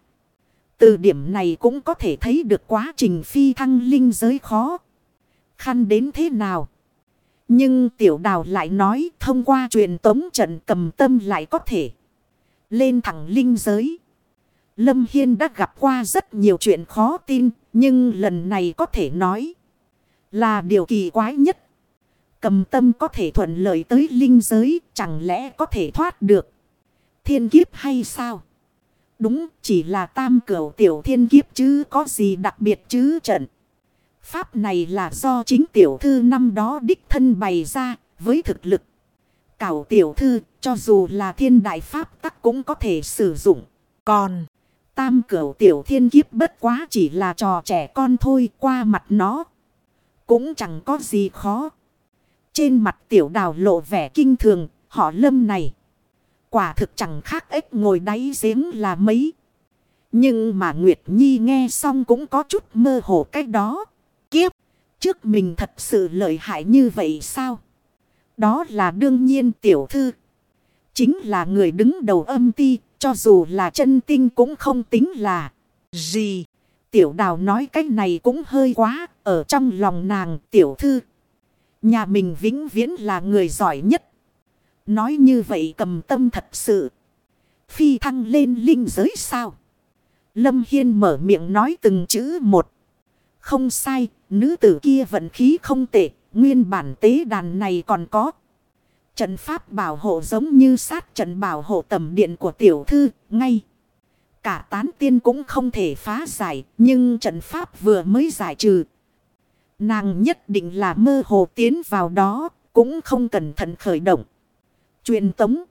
Từ điểm này cũng có thể thấy được quá trình phi thăng linh giới khó. Khăn đến thế nào. Nhưng tiểu đào lại nói thông qua truyền tống trận cầm tâm lại có thể. Lên thẳng linh giới. Lâm Hiên đã gặp qua rất nhiều chuyện khó tin. Nhưng lần này có thể nói. Là điều kỳ quái nhất. Cầm tâm có thể thuận lợi tới linh giới. Chẳng lẽ có thể thoát được. Thiên kiếp hay sao? Đúng, chỉ là tam cửu tiểu thiên kiếp chứ, có gì đặc biệt chứ trận. Pháp này là do chính tiểu thư năm đó đích thân bày ra, với thực lực. Cảo tiểu thư, cho dù là thiên đại pháp tắc cũng có thể sử dụng. Còn, tam cửu tiểu thiên kiếp bất quá chỉ là trò trẻ con thôi, qua mặt nó. Cũng chẳng có gì khó. Trên mặt tiểu đào lộ vẻ kinh thường họ lâm này. Quả thực chẳng khác ếch ngồi đáy giếng là mấy. Nhưng mà Nguyệt Nhi nghe xong cũng có chút mơ hồ cách đó. Kiếp, trước mình thật sự lợi hại như vậy sao? Đó là đương nhiên tiểu thư. Chính là người đứng đầu âm ti, cho dù là chân tinh cũng không tính là gì. Tiểu đào nói cái này cũng hơi quá, ở trong lòng nàng tiểu thư. Nhà mình vĩnh viễn là người giỏi nhất. Nói như vậy cầm tâm thật sự. Phi thăng lên linh giới sao? Lâm Hiên mở miệng nói từng chữ một. Không sai, nữ tử kia vận khí không tệ, nguyên bản tế đàn này còn có. Trận pháp bảo hộ giống như sát trận bảo hộ tầm điện của tiểu thư, ngay. Cả tán tiên cũng không thể phá giải, nhưng trận pháp vừa mới giải trừ. Nàng nhất định là mơ hồ tiến vào đó, cũng không cẩn thận khởi động. Truyền tống.